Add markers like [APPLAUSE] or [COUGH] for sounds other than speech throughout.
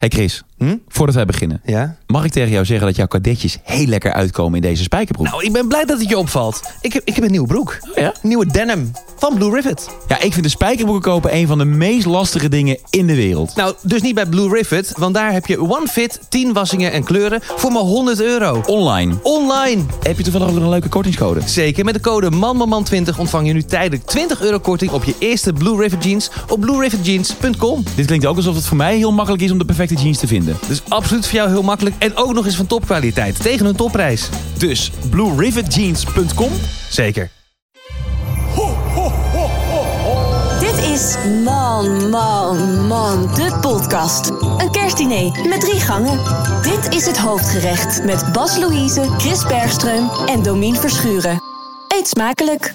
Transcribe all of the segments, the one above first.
Hey Chris, Hm? voordat wij beginnen. Ja? Mag ik tegen jou zeggen dat jouw kadetjes heel lekker uitkomen in deze spijkerbroek? Nou, ik ben blij dat het je opvalt. Ik heb, ik heb een nieuwe broek. ja? Een nieuwe denim van Blue Rivet. Ja, ik vind de spijkerbroeken kopen een van de meest lastige dingen in de wereld. Nou, dus niet bij Blue Rivet, want daar heb je one fit, 10 wassingen en kleuren voor maar 100 euro. Online. Online. Heb je toevallig ook nog een leuke kortingscode? Zeker, met de code MANMANMAN20 ontvang je nu tijdelijk 20 euro korting op je eerste Blue Rivet jeans op bluerivetjeans.com. Dit klinkt ook alsof het voor mij heel makkelijk is om de perfecte jeans te vinden. Dus absoluut voor jou heel makkelijk en ook nog eens van topkwaliteit tegen een topprijs. Dus bluerivetjeans.com. Zeker. Dit is Man, Man, Man, de podcast. Een kerstdiner met drie gangen. Dit is het hoofdgerecht met Bas Louise, Chris Bergström en Domien Verschuren. Eet smakelijk.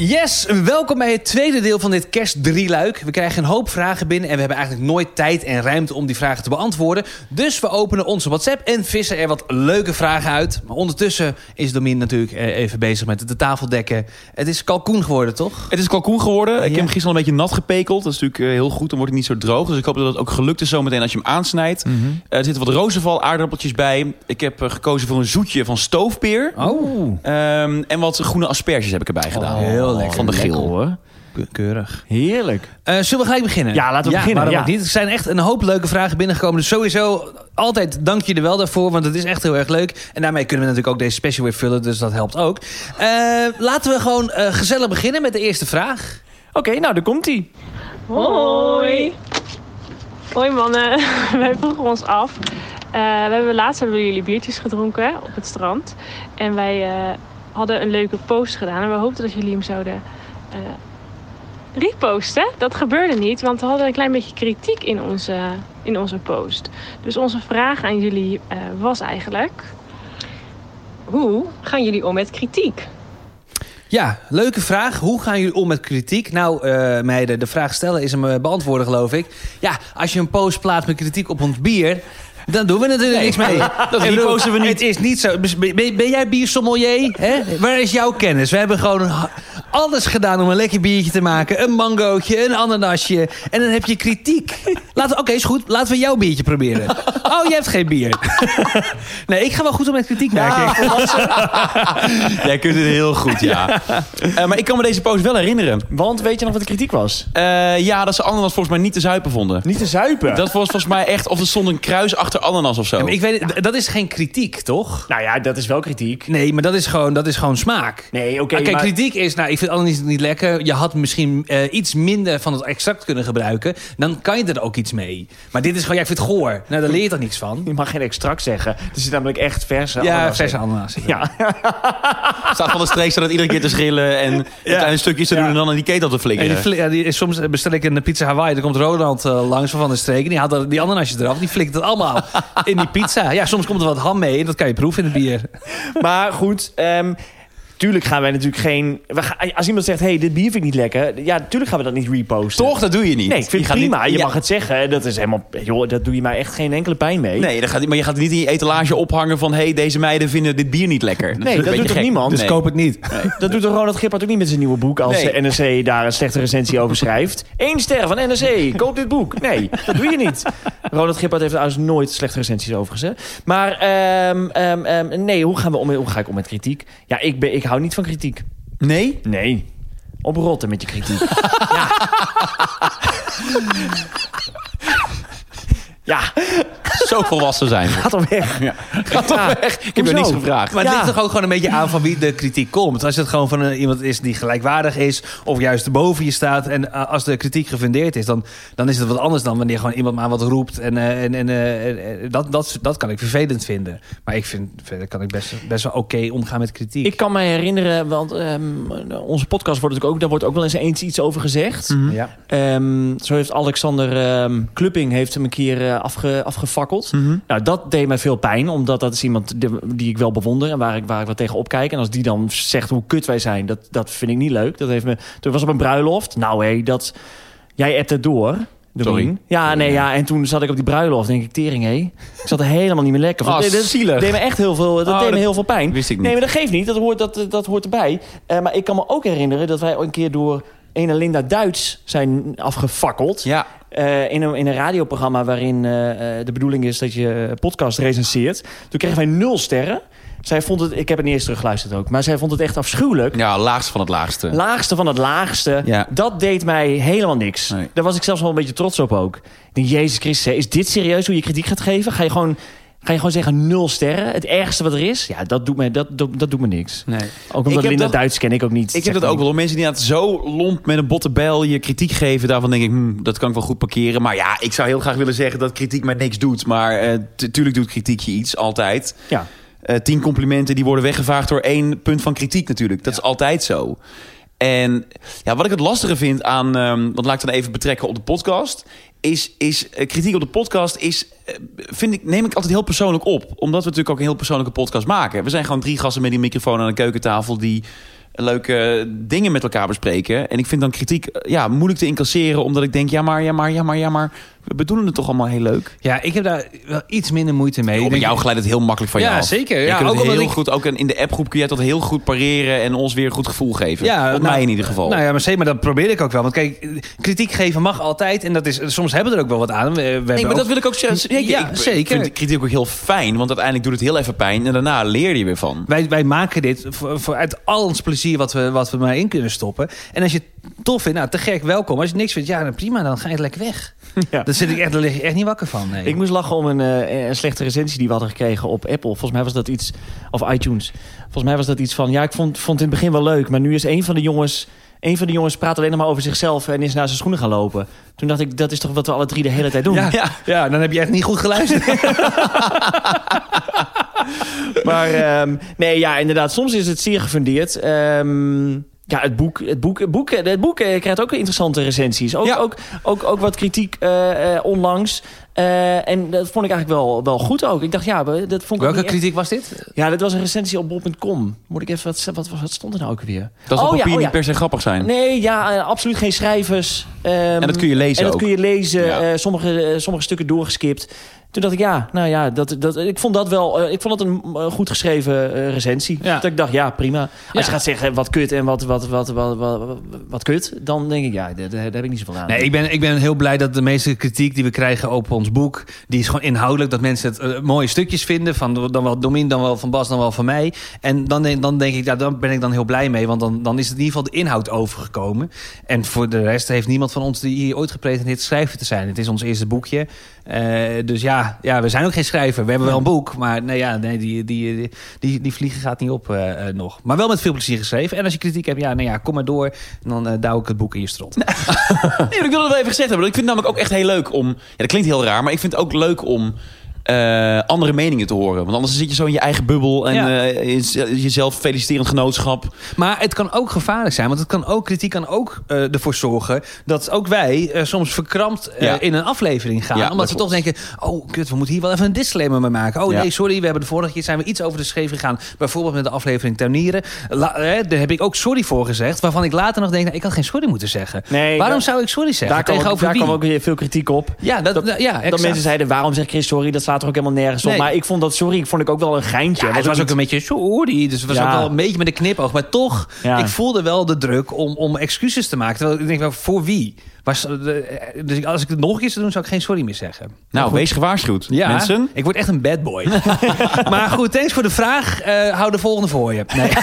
Yes, welkom bij het tweede deel van dit kerstdrieluik. We krijgen een hoop vragen binnen en we hebben eigenlijk nooit tijd en ruimte om die vragen te beantwoorden. Dus we openen onze WhatsApp en vissen er wat leuke vragen uit. Maar ondertussen is Domien natuurlijk eh, even bezig met de tafel dekken. Het is kalkoen geworden, toch? Het is kalkoen geworden. Ik Ja. heb hem gisteren al een beetje nat gepekeld. Dat is natuurlijk eh, heel goed, dan wordt hij niet zo droog. Dus ik hoop dat het ook gelukt is zometeen als je hem aansnijdt. Mhm. Eh, er zitten wat rozenval aardappeltjes bij. Ik heb gekozen voor een zoetje van stoofpeer. Oh, Ehm, en wat groene asperges heb ik erbij gedaan. Lekker. Van de geel. hoor. keurig. Heerlijk. Eh, zullen we gelijk beginnen? Ja, laten we beginnen, waarom ja. ook niet? Er zijn echt een hoop leuke vragen binnengekomen. Dus sowieso altijd dank jullie wel daarvoor. Want het is echt heel erg leuk. En daarmee kunnen we natuurlijk ook deze special weer vullen. Dus dat helpt ook. Eh, laten we gewoon eh, gezellig beginnen met de eerste vraag. Oké, nou, daar komt hij. Hoi. Hoi mannen, [LAUGHS] wij vroegen ons af. Eh, we hebben laatst hebben we jullie biertjes gedronken op het strand. En wij eh, hadden een leuke post gedaan. En we hoopten dat jullie hem zouden eh, reposten. Dat gebeurde niet, want we hadden een klein beetje kritiek in onze, in onze post. Dus onze vraag aan jullie eh, was eigenlijk... Hoe gaan jullie om met kritiek? Ja, leuke vraag. Hoe gaan jullie om met kritiek? Nou, eh, meiden, de vraag stellen is hem beantwoorden, geloof ik. Ja, als je een post plaatst met kritiek op ons bier... Dan doen we natuurlijk niks mee. dat reposten we niet. Het is niet zo. Ben, ben jij biersommelier? Hè? Waar is jouw kennis? We hebben gewoon alles gedaan om een lekker biertje te maken. Een mangootje, een ananasje. En dan heb je kritiek. Laten, Oké, is goed. Laten we jouw biertje proberen. Oh, je hebt geen bier. [LAUGHS] Nee, ik ga wel goed om met kritiek, merk ik. [LAUGHS] Jij kunt het heel goed, ja. Eh, maar ik kan me deze post wel herinneren. Want weet je nog wat de kritiek was? Eh, ja, dat ze ananas volgens mij niet te zuipen vonden. Niet te zuipen. Dat was volgens mij echt, of er stond een kruis achter ananas of zo. Ja, maar ik weet, het, dat is geen kritiek, toch? Nou ja, dat is wel kritiek. Nee, maar dat is gewoon, dat is gewoon smaak. Nee, oké, Ah, Kijk, maar- kritiek is, nou, ik vind ananas niet lekker. Je had misschien eh, iets minder van het extract kunnen gebruiken. Dan kan je er ook iets mee. Maar dit is gewoon, jij vindt het goor. Nou, daar leer je toch niks van? Je mag geen extract zeggen. Er zit namelijk echt verse Ja, ananas verse in. ananas. Ja, [LAUGHS] staat van de streek staat het iedere keer te schillen en kleine stukjes te doen en dan in die ketel te En flikkeren. die, fli- ja, die, soms bestel ik een pizza Hawaii. Dan komt Ronald eh, langs van der Streek. En die haalt die ananasjes eraf. Die flikt het allemaal [LAUGHS] in die pizza. Ja, soms komt er wat ham mee. Dat kan je proeven in het bier. maar goed. ehm, tuurlijk gaan wij natuurlijk geen... We gaan, als iemand zegt, hey, dit bier vind ik niet lekker. Ja, tuurlijk gaan we dat niet reposten. Toch, dat doe je niet. Nee, ik vind Je het gaat prima. niet- je ja. mag het zeggen. Dat is helemaal... Joh, dat doe je mij echt geen enkele pijn mee. Nee, dat gaat, niet- maar je gaat niet in je etalage ophangen van... hé, hey, deze meiden vinden dit bier niet lekker. Nee, dat een beetje doet toch gek. niemand? Dus Nee. koop het niet. [LAUGHS] Dat doet toch Ronald Gippert ook niet met zijn nieuwe boek... als Nee. de NRC daar een slechte recensie over schrijft. Eén ster van NRC, koop dit boek. Nee, dat doe je niet. Ronald Gippert heeft trouwens nooit slechte recensies over gezet. Maar ehm, ehm, ehm, nee, hoe, gaan we om, hoe ga ik om met kritiek? Ja, ik, ben, ik hou niet van kritiek. Nee? Nee. Oprotten met je kritiek. [LAUGHS] ja. Ja, Zo volwassen zijn we. ga toch weg. Ja. Ga toch weg. Ik heb je Hoezo? niks gevraagd. Maar het Ja. ligt toch ook gewoon een beetje aan van wie de kritiek komt. Als het gewoon van een, iemand is die gelijkwaardig is... of juist boven je staat... en uh, als de kritiek gefundeerd is... Dan, dan is het wat anders dan wanneer gewoon iemand maar wat roept. En, uh, en, en uh, dat, dat, dat kan ik vervelend vinden. Maar ik vind, verder kan ik best, best wel oké okay omgaan met kritiek. Ik kan me herinneren, want um, onze podcast wordt natuurlijk ook... daar wordt ook wel eens eens iets over gezegd. Mm -hmm. ja. um, zo heeft Alexander um, Klupping heeft hem een keer uh, afge, afgefakkeld. Mhm. Mm -hmm. Nou, dat deed mij veel pijn, omdat dat is iemand die, die ik wel bewonder... en waar ik, waar ik wat tegen opkijk. En als die dan zegt hoe kut wij zijn, dat, dat vind ik niet leuk. Dat heeft me, toen was op een bruiloft. Nou hé, dat... Jij hebt het door... Sorry. Ja, nee, ja. En toen zat ik op die bruiloft. Denk ik, tering, hé. Ik zat er helemaal niet meer lekker. Oh, dat, zielig. deed me echt heel veel, dat Oh, deed me heel veel pijn. wist ik niet. Nee, maar dat geeft niet. Dat hoort, dat, dat hoort erbij. Uh, maar ik kan me ook herinneren dat wij een keer door een Linda Duits zijn afgefakkeld. Ja. Eh, in, een, in een radioprogramma waarin eh, eh, de bedoeling is dat je podcast recenseert. Toen kregen wij nul sterren. Zij vond het, ik heb het niet eens teruggeluisterd ook, maar zij vond het echt afschuwelijk. Ja, laagste van het laagste. Laagste van het laagste. Ja. Dat deed mij helemaal niks. Nee. Daar was ik zelfs wel een beetje trots op ook. Ik denk, Jezus Christus, is dit serieus hoe je kritiek gaat geven? Ga je gewoon, ga je gewoon zeggen nul sterren? Het ergste wat er is? Ja, dat doet me, dat, dat, dat doet me niks. Nee. Ook omdat Linda dat- Duits ken ik ook niet. Ik heb dat ook wel. Om mensen die inderdaad zo lomp met een botte bijl je kritiek geven. Daarvan denk ik, hm, dat kan ik wel goed parkeren. Maar ja, ik zou heel graag willen zeggen dat kritiek mij niks doet. Maar eh, tuurlijk doet kritiek je iets, altijd. Ja. Eh, tien complimenten die worden weggevaagd door één punt van kritiek natuurlijk. Dat is altijd zo. En ja, wat ik het lastige vind aan, ehm want laat ik dan even betrekken op de podcast, is, is eh, kritiek op de podcast is, eh, vind ik, neem ik altijd heel persoonlijk op, omdat we natuurlijk ook een heel persoonlijke podcast maken. We zijn gewoon drie gasten met die microfoon aan de keukentafel die leuke dingen met elkaar bespreken. En ik vind dan kritiek eh, ja, moeilijk te incasseren, omdat ik denk, ja maar, ja maar, ja maar, ja maar, we bedoelen het toch allemaal heel leuk. Ja, ik heb daar wel iets minder moeite mee. Ik Op denk- jou glijdt het heel makkelijk van Ja, je af. zeker. Je Ja, kunt ook heel ik- goed, ook in de appgroep kun jij dat heel goed pareren en ons weer een goed gevoel geven. Ja, Op nou, mij in ieder geval. Nou ja, maar zeker, maar dat probeer ik ook wel. Want kijk, kritiek geven mag altijd. En dat is, soms hebben we er ook wel wat aan. We, we hebben Nee, maar dat wil ik ook zeggen. Ja, ik zeker. vind kritiek ook heel fijn, want uiteindelijk doet het heel even pijn en daarna leer je weer van. Wij, wij maken dit voor, voor uit al ons plezier wat we, wat we maar in kunnen stoppen. En als je het tof vindt, nou, te gek, welkom. Als je niks vindt, ja, dan prima, dan ga je lekker weg. [LAUGHS] Ja. Daar, zit ik echt, daar lig ik echt niet wakker van. Nee. Ik moest lachen om een, eh, een slechte recensie die we hadden gekregen op Apple. Volgens mij was dat iets, of iTunes. Volgens mij was dat iets van, ja, ik vond, vond het in het begin wel leuk, maar nu is een van de jongens, een van de jongens praat alleen maar over zichzelf en is naar zijn schoenen gaan lopen. Toen dacht ik, dat is toch wat we alle drie de hele tijd doen. ja, ja. [LAUGHS] dan heb je echt niet goed geluisterd. [LAUGHS] Maar ehm, nee, ja, inderdaad, soms is het zeer gefundeerd. Ehm, ja, het boek, het boek, het boek, het boek eh, krijgt ook interessante recensies. Ook, Ja. ook, ook, ook wat kritiek eh, eh, onlangs. En dat vond ik eigenlijk wel, wel goed ook. Ik dacht, ja, we- dat vond ik Welke echt- kritiek was dit? Ja, dat was een recensie op bol.com. Moet ik even, wat, wat, wat stond er nou ook weer? Dat is op Oh, ja, papier oh, ja. niet per se grappig zijn. Nee, ja, absoluut geen schrijvers. Ehm, En dat kun je lezen En dat ook. kun je lezen. Sommige, sommige stukken doorgeskipt. Toen dacht ik, ja, nou ja, dat, dat, ik vond dat wel... eh, ik vond het een eh, goed geschreven eh, recensie. Ja. Dat ik dacht, ja, prima. Als Ja. je gaat zeggen wat kut en wat, wat, wat, wat, wat, wat, kut... dan denk ik, ja, daar, daar heb ik niet zoveel aan. Nee, ik ben, ik ben heel blij dat de meeste kritiek die we krijgen op ons boek... die is gewoon inhoudelijk. Dat mensen het mooie stukjes vinden. Van, dan wel Domien, dan wel van Bas, dan wel van mij. En dan, dan denk ik, ja, dan ben ik dan heel blij mee. Want dan, dan is het in ieder geval de inhoud overgekomen. En voor de rest heeft niemand van ons die hier ooit gepretendeerd schrijver te zijn. Het is ons eerste boekje. Eh, dus ja, ja, we zijn ook geen schrijver. We hebben wel een boek. Maar nee, ja, nee, die, die, die, die vliegen gaat niet op eh, eh, nog. Maar wel met veel plezier geschreven. En als je kritiek hebt, ja, nou ja, kom maar door. En dan douw ik het boek in je strot. Nee, ik wil het wel even gezegd hebben. Ik vind het namelijk ook echt heel leuk om... Ja, dat klinkt heel raar, maar ik vind het ook leuk om... eh, andere meningen te horen. Want anders zit je zo in je eigen bubbel en Ja. eh, je- jezelf feliciterend genootschap. Maar het kan ook gevaarlijk zijn. Want het kan ook, kritiek kan ook eh, ervoor zorgen dat ook wij eh, soms verkrampt eh, Ja. in een aflevering gaan. Ja, omdat dat we toch denken, oh kut, we moeten hier wel even een disclaimer mee maken. Oh Ja. nee, sorry, we hebben de vorige keer zijn we iets over de scheef gegaan. Bijvoorbeeld met de aflevering Tuinieren. Eh, daar heb ik ook sorry voor gezegd. Waarvan ik later nog denk, nou, ik had geen sorry moeten zeggen. Nee, Waarom zou ik sorry zeggen? daar kwam, ook, Tegenover daar wie? kwam ook weer veel kritiek op. Ja, dat, dat- ja, Dat mensen zeiden, waarom zegt Chris sorry? Dat slaat er ook helemaal nergens op. Nee. Maar ik vond dat sorry, ik vond ik ook wel een geintje. Ja, het was ook een beetje sorry. Dus het was Ja. ook wel een beetje met een knipoog. Maar toch, Ja. ik voelde wel de druk om, om excuses te maken. Terwijl ik denk, wel, voor wie? Was, de- dus als ik het nog een keer zou doen, zou ik geen sorry meer zeggen. Nou, wees gewaarschuwd, Ja, mensen. ik word echt een bad boy. [LAUGHS] maar goed, thanks voor de vraag. Eh, hou de volgende voor je. Nee. [LAUGHS]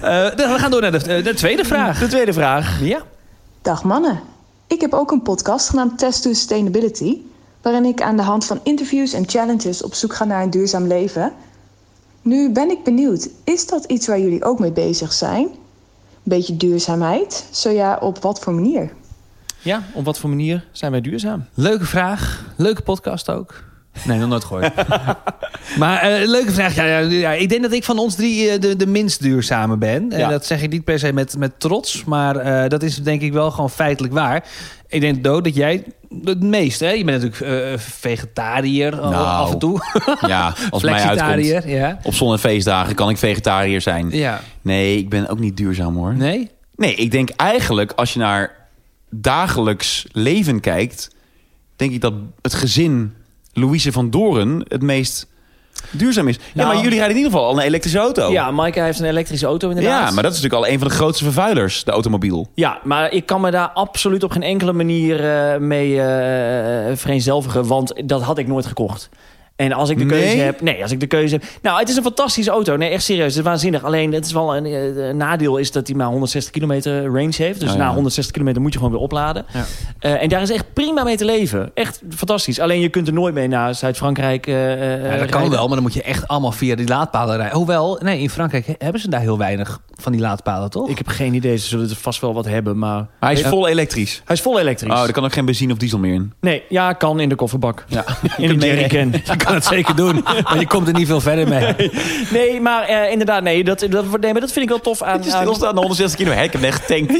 Eh, we gaan door naar de, de tweede vraag. De tweede vraag. Ja. Dag mannen. Ik heb ook een podcast genaamd Test to Sustainability, waarin ik aan de hand van interviews en challenges op zoek ga naar een duurzaam leven. Nu ben ik benieuwd, is dat iets waar jullie ook mee bezig zijn? Beetje duurzaamheid? Zo ja, op wat voor manier? Ja, op wat voor manier zijn wij duurzaam? Leuke vraag. Leuke podcast ook. Nee, nog nooit gehoord. [LAUGHS] maar eh, leuke vraag. Ja, ja, ja, ik denk dat ik van ons drie eh, de, de minst duurzame ben. En Ja. dat zeg ik niet per se met, met trots. Maar eh, dat is denk ik wel gewoon feitelijk waar. Ik denk, Do, dat jij het meest... Hè? Je bent natuurlijk eh, vegetariër Nou, af en toe. [LAUGHS] Ja, als mij uitkomt. Ja. Op zon- en feestdagen kan ik vegetariër zijn. Ja. Nee, ik ben ook niet duurzaam hoor. Nee? Nee, ik denk eigenlijk als je naar dagelijks leven kijkt, denk ik dat het gezin Louise van Doren het meest duurzaam is. Ja, Nou. maar jullie rijden in ieder geval al een elektrische auto. Ja, Maaike heeft een elektrische auto inderdaad. Ja, maar dat is natuurlijk al een van de grootste vervuilers, de automobiel. Ja, maar ik kan me daar absoluut op geen enkele manier eh, mee eh vereenzelvigen. Want dat had ik nooit gekocht. En als ik de keuze Nee? heb... Nee, als ik de keuze heb... Nou, het is een fantastische auto. Nee, echt serieus. Het is waanzinnig. Alleen, het is wel een, eh, een nadeel is dat hij maar 160 kilometer range heeft. Dus Oh, ja. na 160 kilometer moet je gewoon weer opladen. Ja. Eh, en daar is echt prima mee te leven. Echt fantastisch. Alleen je kunt er nooit mee naar Zuid-Frankrijk eh, Ja, dat kan wel, maar dan moet je echt allemaal via die laadpalen rijden. Hoewel, nee, in Frankrijk he- hebben ze daar heel weinig van die laadpalen, toch? Ik heb geen idee. Ze zullen er vast wel wat hebben, maar... Maar hij is Ja. vol elektrisch. Hij is vol elektrisch. Oh, er kan ook geen benzine of diesel meer in. Nee, ja, kan in de kofferbak. Ja. [LAUGHS] In een jerrycan. [LAUGHS] Je kan het zeker doen, maar je komt er niet veel verder mee. [LAUGHS] Nee, maar eh, inderdaad, nee dat, dat, nee, maar dat vind ik wel tof aan... Het is aan- stilstaan, 160 kilo. Hè, ik heb net getankt.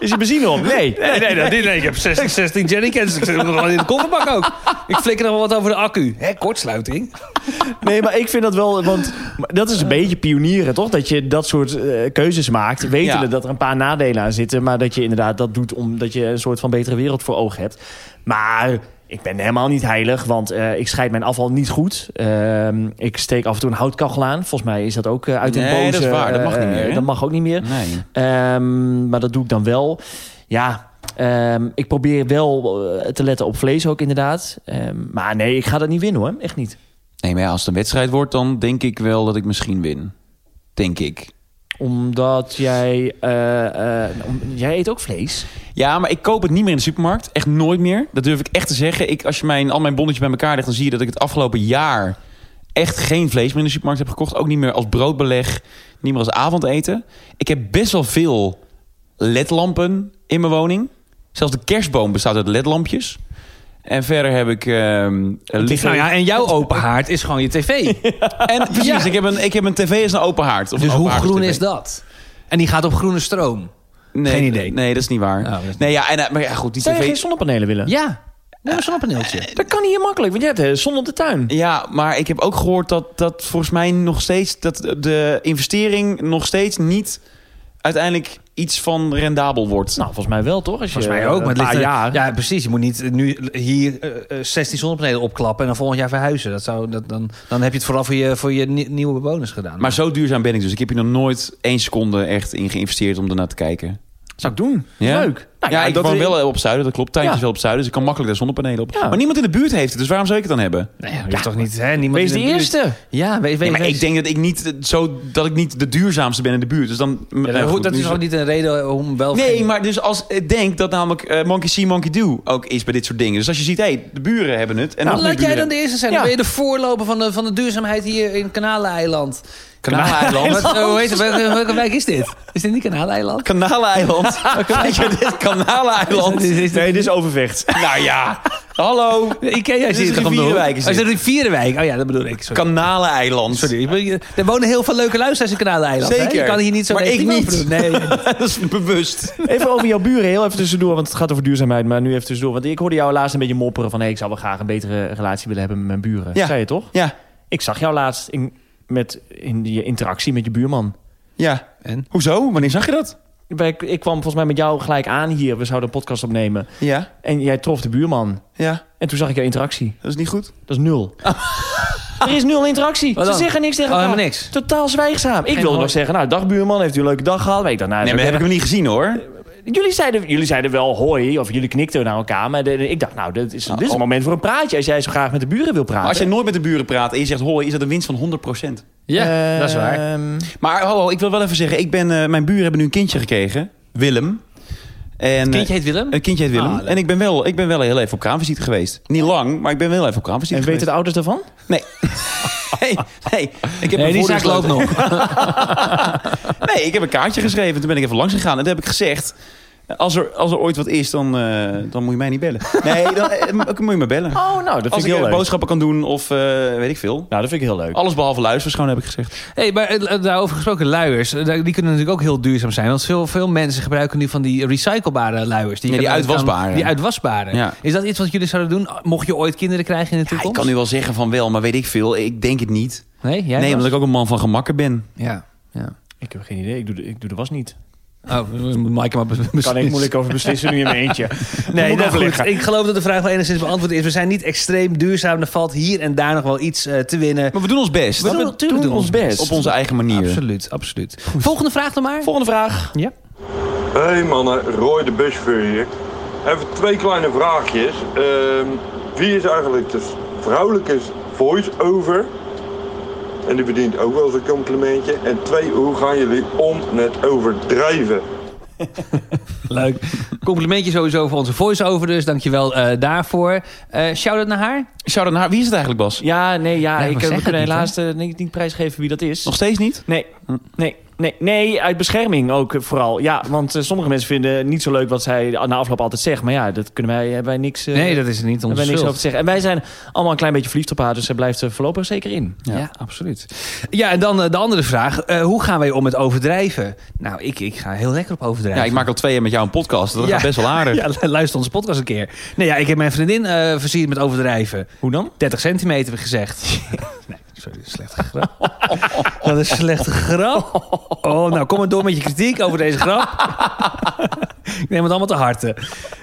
Is je benzine op? Nee. Nee, nee, nee, nee, ik heb 16, 16 jerrycans. Ik zit nog wel in de kofferbak ook. Ik flikker nog wel wat over de accu. Hè, kortsluiting. Nee, maar ik vind dat wel... Want dat is een beetje pionieren, toch? Dat je dat soort eh, keuzes maakt. Wetende Ja. dat er een paar nadelen aan zitten. Maar dat je inderdaad dat doet omdat je een soort van betere wereld voor ogen hebt. Maar... Ik ben helemaal niet heilig, want eh, ik scheid mijn afval niet goed. Ehm, ik steek af en toe een houtkachel aan. Volgens mij is dat ook eh, uit een Nee, boze... dat is waar. Dat mag niet eh, meer? Dat mag ook niet meer. Nee. Ehm, maar dat doe ik dan wel. Ja, ehm, ik probeer wel te letten op vlees ook inderdaad. Maar nee, ik ga dat niet winnen hoor. Echt niet. Nee, maar ja, als het een wedstrijd wordt, dan denk ik wel dat ik misschien win. Denk ik. Omdat jij... eh, eh, jij eet ook vlees? Ja, maar ik koop het niet meer in de supermarkt. Echt nooit meer. Dat durf ik echt te zeggen. Ik, als je mijn, al mijn bonnetjes bij elkaar legt, dan zie je dat ik het afgelopen jaar echt geen vlees meer in de supermarkt heb gekocht. Ook niet meer als broodbeleg, niet meer als avondeten. Ik heb best wel veel ledlampen in mijn woning. Zelfs de kerstboom bestaat uit ledlampjes. En verder heb ik ehm liggen... Nou ja, en jouw open haard is gewoon je tv. [LAUGHS] En precies, Ja. ik, heb een, ik heb een tv als een open haard. Of Dus een hoe groen is dat? En die gaat op groene stroom. Nee, Geen idee. Nee, dat is niet waar. Oh, is niet- Nee, ja, en, eh, maar ja, goed, die Zou je tv... geen zonnepanelen willen? Ja, neem een zonnepaneeltje. Dat kan niet heel makkelijk, want je hebt eh, zon op de tuin. Ja, maar ik heb ook gehoord dat, dat volgens mij nog steeds... dat de investering nog steeds niet uiteindelijk iets van rendabel wordt. Nou, volgens mij wel toch? Als je, Volgens mij ook. eh, Maar een het paar ligt er- jaar... Ja, precies. Je moet niet nu hier eh, eh, 16 zonnepanelen opklappen en dan volgend jaar verhuizen. Dat zou, dat, dan, dan heb je het vooral voor je, voor je nie- nieuwe bewoners gedaan. Maar zo duurzaam ben ik dus. Ik heb hier nog nooit één seconde echt in geïnvesteerd om ernaar te kijken. Zou ik doen. Ja? Leuk. Nou, ja, ik dat woon wel op Zuiden, dat klopt. Tuintjes Ja. wel op Zuiden, dus ik kan makkelijk daar zonnepanelen op. Ja. Maar niemand in de buurt heeft het, dus waarom zou ik het dan hebben? nee, dat is toch niet... Hè, niemand Wees in de buurt. eerste. Ja, wees, maar wees- ik denk dat ik niet eh, zo dat ik niet de duurzaamste ben in de buurt. Dus dan. Ja, eh, dat, goed, dat is zo- ook niet een reden om wel... Nee, maar dus als ik denk dat namelijk eh, Monkey See, Monkey Do ook is bij dit soort dingen. Dus als je ziet, hé, hey, de buren hebben het. En Nou, laat jij dan de eerste zijn. Ja. Dan ben je de voorloper van de, van de duurzaamheid hier in Kanaleiland. Kanaleiland. [LAUGHS] Hoe heet het? Welke, welke wijk is dit? Is dit niet Kanaleiland? Kanaleiland. [LAUGHS] Weet je, dit Kanaleiland. Nee, dit is Overvecht. [LAUGHS] Nou ja, hallo. Ikea zit toch om de hoek? Rivierenwijk, is Oh? Oh ja, dat bedoel ik. Sorry. Kanaleiland. Sorry. Er wonen heel veel leuke luisteraars in Kanaleiland. hè? Zeker. Je kan hier niet zo Maar ik niet. Nee. [LAUGHS] dat is bewust. Even over jouw buren, heel even tussendoor, want het gaat over duurzaamheid, maar nu even tussendoor. Want ik hoorde jou laatst een beetje mopperen van, hey, ik zou wel graag een betere relatie willen hebben met mijn buren. Ja. Zei je toch? Ja, Ik zag jou laatst in, met, in die interactie met je buurman. ja. En? Hoezo? Wanneer zag je dat? Ik kwam volgens mij met jou gelijk aan hier. We zouden een podcast opnemen. Ja, En jij trof de buurman. ja. En toen zag ik jouw interactie. Dat is niet goed. Dat is nul. [LAUGHS] er is nul interactie. Ze dan? zeggen niks tegen Oh, elkaar. helemaal niks. Totaal zwijgzaam. Ik wilde nog zeggen, nou, dag buurman, heeft u een leuke dag gehad? Maar ik dacht, nou, Nee, maar heb ik hem niet gezien hoor. Jullie, zeiden, jullie zeiden wel hoi, of jullie knikten naar elkaar. Maar de- ik dacht, nou, dit is, dit is een moment voor een praatje. Als jij zo graag met de buren wil praten. Maar als jij nooit met de buren praat en je zegt hoi, is dat een winst van 100%. Ja, dat is waar. Ehm, Maar ho, ho, ik wil wel even zeggen, ik ben, eh, mijn buren hebben nu een kindje gekregen. Willem. En, Het kindje eh, heet Willem? Een kindje heet Willem. Ah, en ik ben, wel, ik ben wel heel even op kraamvisite geweest. Niet lang, maar ik ben wel even op kraamvisite en weten geweest. de ouders daarvan? Nee. [LAUGHS] nee, nee. Ik heb Nee, een die zaak loopt nog. [LAUGHS] Nee, ik heb een kaartje geschreven. Toen ben ik even langs gegaan. En toen heb ik gezegd... Als er, als er ooit wat is, dan, eh, dan moet je mij niet bellen. Nee, dan eh, moet je me bellen. Oh, nou, dat vind Als ik ik heel eh, leuk. boodschappen kan doen of eh, weet ik veel. Nou, dat vind ik heel leuk. Alles behalve luisterschoon heb ik gezegd. Hey, maar eh, daarover gesproken, luiers. eh, Die kunnen natuurlijk ook heel duurzaam zijn. Want veel, veel mensen gebruiken nu van die recyclebare luiers. Ja, die kan- uitwasbare. Die uitwasbare. Ja. Is dat iets wat jullie zouden doen? Mocht je ooit kinderen krijgen in de Ja, toekomst? ik kan nu wel zeggen van wel, maar weet ik veel. Ik denk het niet. Nee, jij nee, was? omdat ik ook een man van gemakken ben. Ja. ja. Ik heb geen idee. Ik doe de, ik doe de was niet. Oh, moet Maaike maar Kan ik moeilijk over beslissen nu in mijn eentje. [LAUGHS] Nee, nou goed. Ik geloof dat de vraag wel enigszins beantwoord is. We zijn niet extreem duurzaam. Er valt hier en daar nog wel iets eh, te winnen. Maar we doen ons best. We doen, We natuurlijk doen ons best. Op onze eigen manier. Absoluut, absoluut. Volgende vraag dan maar. Volgende vraag. Ja. Hey mannen, Roy de buschauffeur hier. Even twee kleine vraagjes. Ehm, wie is eigenlijk de vrouwelijke voice-over? En die verdient ook wel een complimentje. En twee, hoe gaan jullie om met overdrijven? [LAUGHS] Leuk. Complimentje sowieso voor onze voice-over dus. Dankjewel eh daarvoor. Eh Shout-out naar haar. Shout-out naar haar. Wie is het eigenlijk, Bas? Ja, nee, ja, Nee, ik, maar we kunnen helaas eh, niet, niet prijsgeven wie dat is. Nog steeds niet? Nee, nee, nee, nee, uit bescherming ook vooral. Ja, want eh, sommige mensen vinden niet zo leuk wat zij na afloop altijd zegt. Maar ja, dat kunnen wij, hebben wij niks, eh, Nee, dat is niet hebben onze niks over te zeggen. En wij zijn allemaal een klein beetje verliefd op haar, dus zij blijft er voorlopig zeker in. Ja. absoluut. Ja, en dan eh, de andere vraag. Eh, hoe gaan wij om met overdrijven? Nou, ik, ik ga heel lekker op overdrijven. Ja, ik maak al twee jaar met jou een podcast. Dat Ja. gaat best wel aardig. [LAUGHS] Ja, luister onze podcast een keer. Nee, ja, ik heb mijn vriendin eh versierd met overdrijven. Hoe dan? 30 centimeter heb ik gezegd. [LAUGHS] nee, sorry, dat is een slechte grap. [LAUGHS] Wat een slechte grap. Oh, nou, kom maar door met je kritiek over deze grap. [LAUGHS] ik neem het allemaal te harte.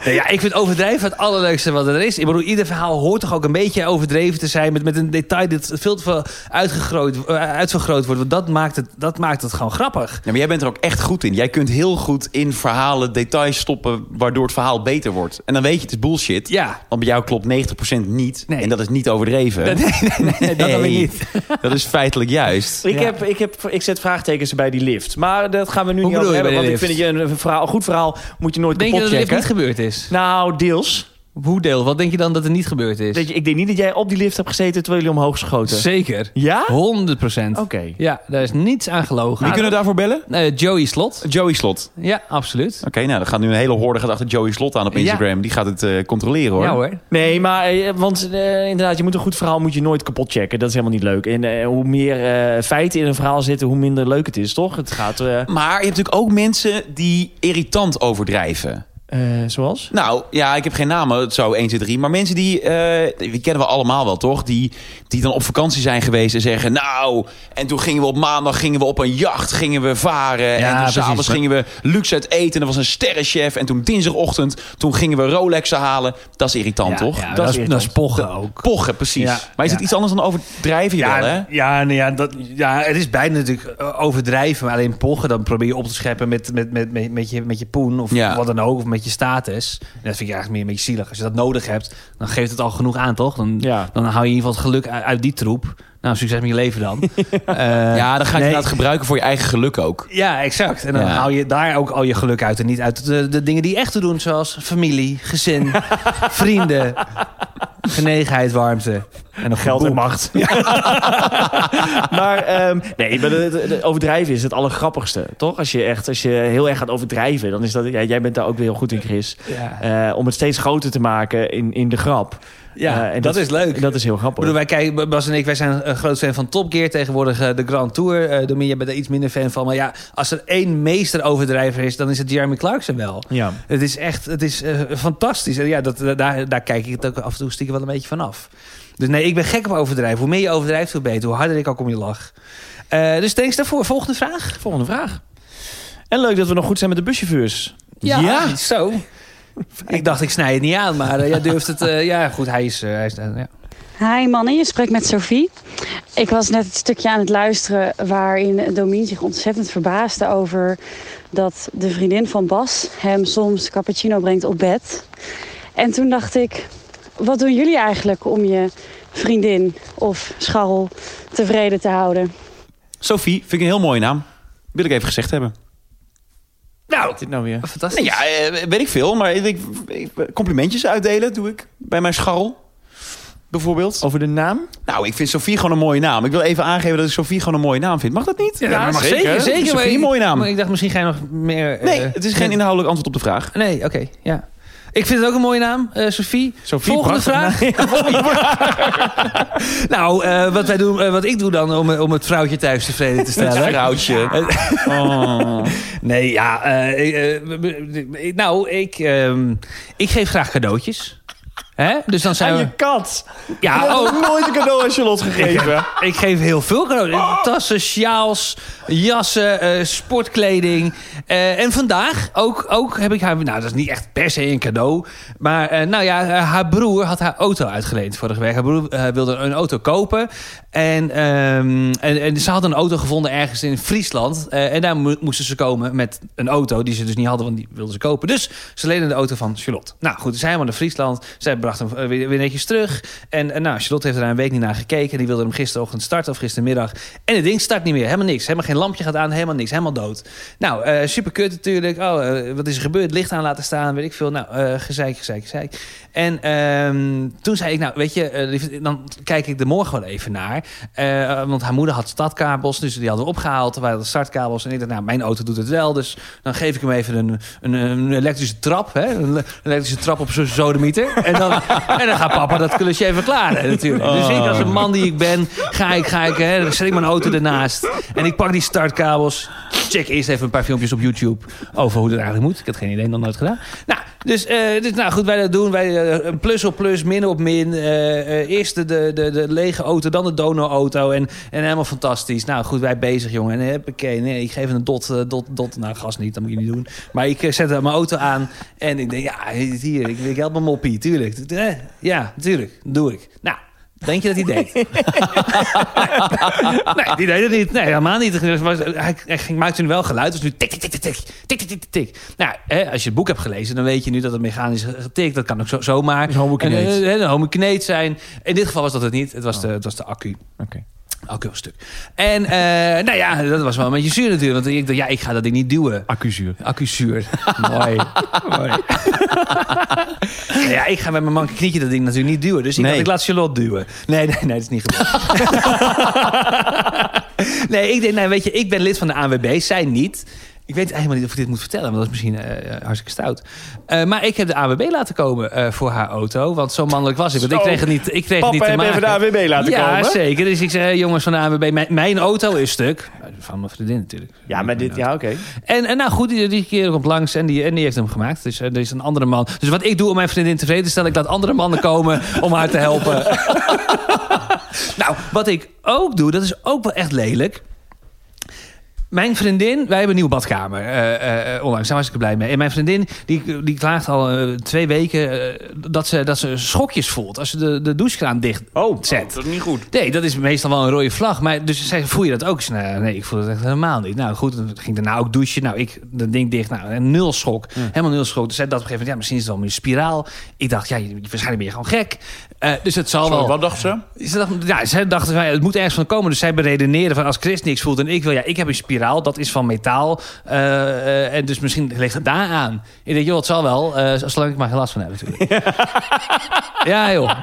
Nee, ja, ik vind overdrijven het allerleukste wat er is. Ik bedoel, ieder verhaal hoort toch ook een beetje overdreven te zijn... met, met een detail dat veel te veel uitgegroot, eh, uitvergroot wordt. Want dat maakt, het, dat maakt het gewoon grappig. Ja, maar jij bent er ook echt goed in. Jij kunt heel goed in verhalen details stoppen... waardoor het verhaal beter wordt. En dan weet je, het is bullshit. Ja. Want bij jou klopt 90% niet. Nee. En dat is niet overdreven. Nee, nee, nee, nee, dat dan weer Nee. niet. [LAUGHS] Dat is feitelijk juist. Ik, Ja. heb, ik, heb, ik zet vraagtekens bij die lift. Maar dat gaan we nu Hoe niet over hebben. Want ik vind dat je een, verhaal, een goed verhaal moet je nooit Denk je dat het niet gebeurd is? Nou, deels. Hoe deel? Wat denk je dan dat er niet gebeurd is? Je, ik denk niet dat jij op die lift hebt gezeten terwijl jullie omhoog schoten. Zeker. Ja? 100 procent. Oké. Ja, daar is niets aan gelogen. Wie kunnen we daarvoor bellen? Eh, Joey Slot. Joey Slot. Ja, absoluut. Oké, nou, dan gaat nu een hele horde gaat achter Joey Slot aan op Ja. Instagram. Die gaat het eh, controleren, hoor. Ja hoor. Nee, maar eh, want eh, inderdaad, je moet een goed verhaal moet je nooit kapot checken. Dat is helemaal niet leuk. En hoe meer eh, feiten in een verhaal zitten, hoe minder leuk het is, toch? Het gaat, eh, Maar je hebt natuurlijk ook mensen die irritant overdrijven. Eh, zoals? Nou, ja, ik heb geen namen, zo 1, 2, 3. Maar mensen die, eh, die kennen we allemaal wel, toch? Die, die dan op vakantie zijn geweest en zeggen... Nou, en toen gingen we op maandag gingen we op een jacht, gingen we varen. Ja, en toen s'avonds gingen we luxe uit eten. En er was een sterrenchef. En toen dinsdagochtend, toen gingen we Rolexen halen. Dat is irritant, Ja, toch? ja, dat dat, is is, dat is pochen ook. pochen, precies. Maar is het iets anders dan overdrijven? Ja, Ja, hè? ja, nee, ja, dat, ja, het is bijna natuurlijk eh, overdrijven. Maar alleen pochen, dan probeer je op te scheppen met, met, met, met, met, je, met je poen. Of wat dan ook, of met je status. En dat vind ik eigenlijk meer een beetje zielig. Als je dat nodig hebt, dan geeft het al genoeg aan, toch? Dan, Ja. dan hou je in ieder geval het geluk uit, uit die troep. Nou, succes met je leven dan. [LAUGHS] Eh, Ja, dan ga je nee. het gebruiken voor je eigen geluk ook. Ja, exact. En dan Ja. haal je daar ook al je geluk uit. En niet uit de, de dingen die echt te doen, zoals familie, gezin, [LAUGHS] vrienden, genegenheid, warmte. En een Geld en macht. [LAUGHS] maar ehm, nee, maar de, de- de overdrijven is het allergrappigste, toch? Als je, echt, als je heel erg gaat overdrijven, dan is dat... Ja, jij bent daar ook weer heel goed in, Chris. Ja, Eh, om het steeds groter te maken in, in de grap. ja Eh, en dat, is leuk. Dat is heel grappig. bedoel, wij kijken, Bas en ik, wij zijn een groot fan van Top Gear. Tegenwoordig eh, de Grand Tour. Eh Domin, jij bent er iets minder fan van. Maar ja, als er één meester overdrijver is, dan is het Jeremy Clarkson wel. ja. Het is echt, het is fantastisch. En ja, dat, daar, daar kijk ik het ook af en toe stiekem wel een beetje van af. Dus nee, ik ben gek op overdrijven. Hoe meer je overdrijft, hoe beter. Hoe harder ik ook om je lach. Eh, dus thanks daarvoor. Volgende vraag. Volgende vraag. En leuk dat we nog goed zijn met de buschauffeurs. Ja, zo. Ik dacht, ik snij het niet aan, maar eh, jij durft het. eh, ja, goed, hij is. hij is ja. Hi mannen, je spreekt met Sophie. Ik was net het stukje aan het luisteren waarin Domien zich ontzettend verbaasde over dat de vriendin van Bas hem soms cappuccino brengt op bed. En toen dacht ik, wat doen jullie eigenlijk om je vriendin of scharrel tevreden te houden? Sophie, vind ik een heel mooie naam. Wil ik even gezegd hebben. Nou, Wat is dit nou weer? fantastisch. Nou ja, eh, weet ik veel. Maar ik, ik- ik- complimentjes uitdelen doe ik bij mijn scharrel. Bijvoorbeeld. Over de naam? Nou, ik vind Sophie gewoon een mooie naam. Ik wil even aangeven dat ik Sophie gewoon een mooie naam vind. Mag dat niet? Ja, maar mag zeker, zeker. Sophie, maar een mooie naam. Maar ik dacht, misschien ga je nog meer... Nee, eh, het is geen inhoudelijk antwoord op de vraag. Nee, oké, ja. Ik vind het ook een mooie naam, eh Sophie. Sophie, Volgende vraag. [LAUGHS] nou, eh, wat, wij doen, eh, wat ik doe dan om, om het vrouwtje thuis tevreden te stellen. Vrouwtje. [LAUGHS] Oh. [LAUGHS] Nee, ja. nou, ik, ehm, ik geef graag cadeautjes. Hè? Dus dan zijn we... je kat. Ja, ook. heb nooit een cadeau aan Charlotte gegeven. Ik geef heel veel cadeaus. Oh. Tassen, sjaals, jassen, eh, sportkleding. Eh, en vandaag ook, ook heb ik haar... Nou, dat is niet echt per se een cadeau. Maar eh, nou ja, haar broer had haar auto uitgeleend vorige week. Haar broer wilde een auto kopen. En, ehm, en, en ze hadden een auto gevonden ergens in Friesland. En daar mo- moesten ze komen met een auto die ze dus niet hadden, want die wilden ze kopen. Dus ze lenen de auto van Charlotte. Nou goed, zij helemaal naar Friesland. Zij bracht hem eh, weer, netjes terug. En eh, nou, Charlotte heeft er een week niet naar gekeken. Die wilde hem gisterochtend starten of gistermiddag. En het ding start niet meer. Helemaal niks. Helemaal geen lampje gaat aan. Helemaal niks. Helemaal dood. Nou, eh super kut natuurlijk. Oh, wat is er gebeurd? Licht aan laten staan. Weet ik veel. Nou, eh gezeik, gezeik, gezeik. En ehm, toen zei ik, nou, weet je, dan kijk ik er morgen wel even naar. Want haar moeder had startkabels, dus die hadden we opgehaald. Er waren startkabels. En ik dacht, nou, mijn auto doet het wel. Dus dan geef ik hem even een, een, elektrische trap. Hè? Een le- elektrische trap op zijn sodemieter. En dan, en dan gaat papa dat klusje even klaren natuurlijk. Dus ik als een man die ik ben, ga ik, ga ik, hè, dan zet ik mijn auto ernaast. En ik pak die startkabels. Check eerst even een paar filmpjes op YouTube over hoe dat eigenlijk moet. Ik had geen idee, nog nooit gedaan. Nou, dus, eh, dus nou goed, wij dat doen. Wij eh, plus op plus, min op min. Eh, eerst de, de, de, de lege auto, dan de dono-auto. En, en helemaal fantastisch. Nou goed, wij bezig, jongen. En oké, nee, ik geef een dot, dot, dot. Nou, gas niet, dat moet je niet doen. Maar ik zet mijn auto aan. En ik denk, ja, hier, ik, ik help mijn moppie, tuurlijk. Eh, ja, natuurlijk, doe ik. Nou, Denk je dat hij deed? [LAUGHS] nee, die deed het niet. Nee, helemaal niet. Hij, hij maakte nu wel geluid. Dus nu tik, tik, tik, tik, tik, tik, tik, tik. Nou, hè, als je het boek hebt gelezen, dan weet je nu dat het mechanisch getikt. Dat kan ook zo, zomaar. Een homokneet. Eh, een, zijn. In dit geval was dat het niet. Het was, oh. de, het was de accu. Oké was stuk. En eh, [LAUGHS] nou ja, dat was wel een beetje zuur natuurlijk. Want ik dacht, ja, ik ga dat ding niet duwen. Accuzuur. Accuzuur. [LAUGHS] Mooi. Mooi. [LAUGHS] ja, ik ga met mijn manke knietje dat ding natuurlijk niet duwen. Dus ik, Nee. dacht, ik laat Charlotte duwen. Nee, nee, nee, dat is niet gebeurd. nee, ik denk, nee, weet je, ik ben lid van de ANWB. Zij niet. Ik weet helemaal niet of ik dit moet vertellen, want dat is misschien eh, eh, hartstikke stout. Eh, maar ik heb de ANWB laten komen voor haar auto. Want zo mannelijk was ik. Want ik kreeg het niet, ik kreeg het niet te heb maken. even de AWB laten ja, komen. zeker. Dus ik zei, jongens van de ANWB, mijn, mijn auto is stuk. Van mijn vriendin natuurlijk. Ja, maar dit, ja, oké. En, en nou goed, die, die keer komt langs en die, en die heeft hem gemaakt. Dus er is een andere man. Dus wat ik doe om mijn vriendin tevreden te stellen... ik laat andere mannen komen [LAUGHS] om haar te helpen. [LAUGHS] nou, wat ik ook doe, dat is ook wel echt lelijk... Mijn vriendin, wij hebben een nieuwe badkamer eh, onlangs. Daar was ik er blij mee. En mijn vriendin, die, die klaagt al twee weken dat, ze, dat ze schokjes voelt als ze de, de douchekraan dicht Oh, zet. Dat is niet goed. Nee, dat is meestal wel een rode vlag. Maar dus zei, voel je dat ook? Zei, nou, nee, ik voel het echt helemaal niet. Nou goed, dan ging daarna ook douchen. Nou, ik, dat ding dicht. Nou, nul schok. Helemaal nul schok. Dus zij dacht op een gegeven moment, ja, misschien is het wel een spiraal. Ik dacht, ja, je- waarschijnlijk ben je gewoon gek. Dus het zal wel... Wat dacht ze? Ze dacht, ja, zij dachten, het moet ergens van komen. Dus zij beredeneren van als Chris niks voelt en ik wil, ja, ik heb een spiraal, dat is van metaal. eh, eh, en dus misschien ligt het daar aan. Ik denk, joh, het zal wel, eh, zolang ik maar geen last van heb natuurlijk. [LAUGHS] ja, joh. [LAUGHS]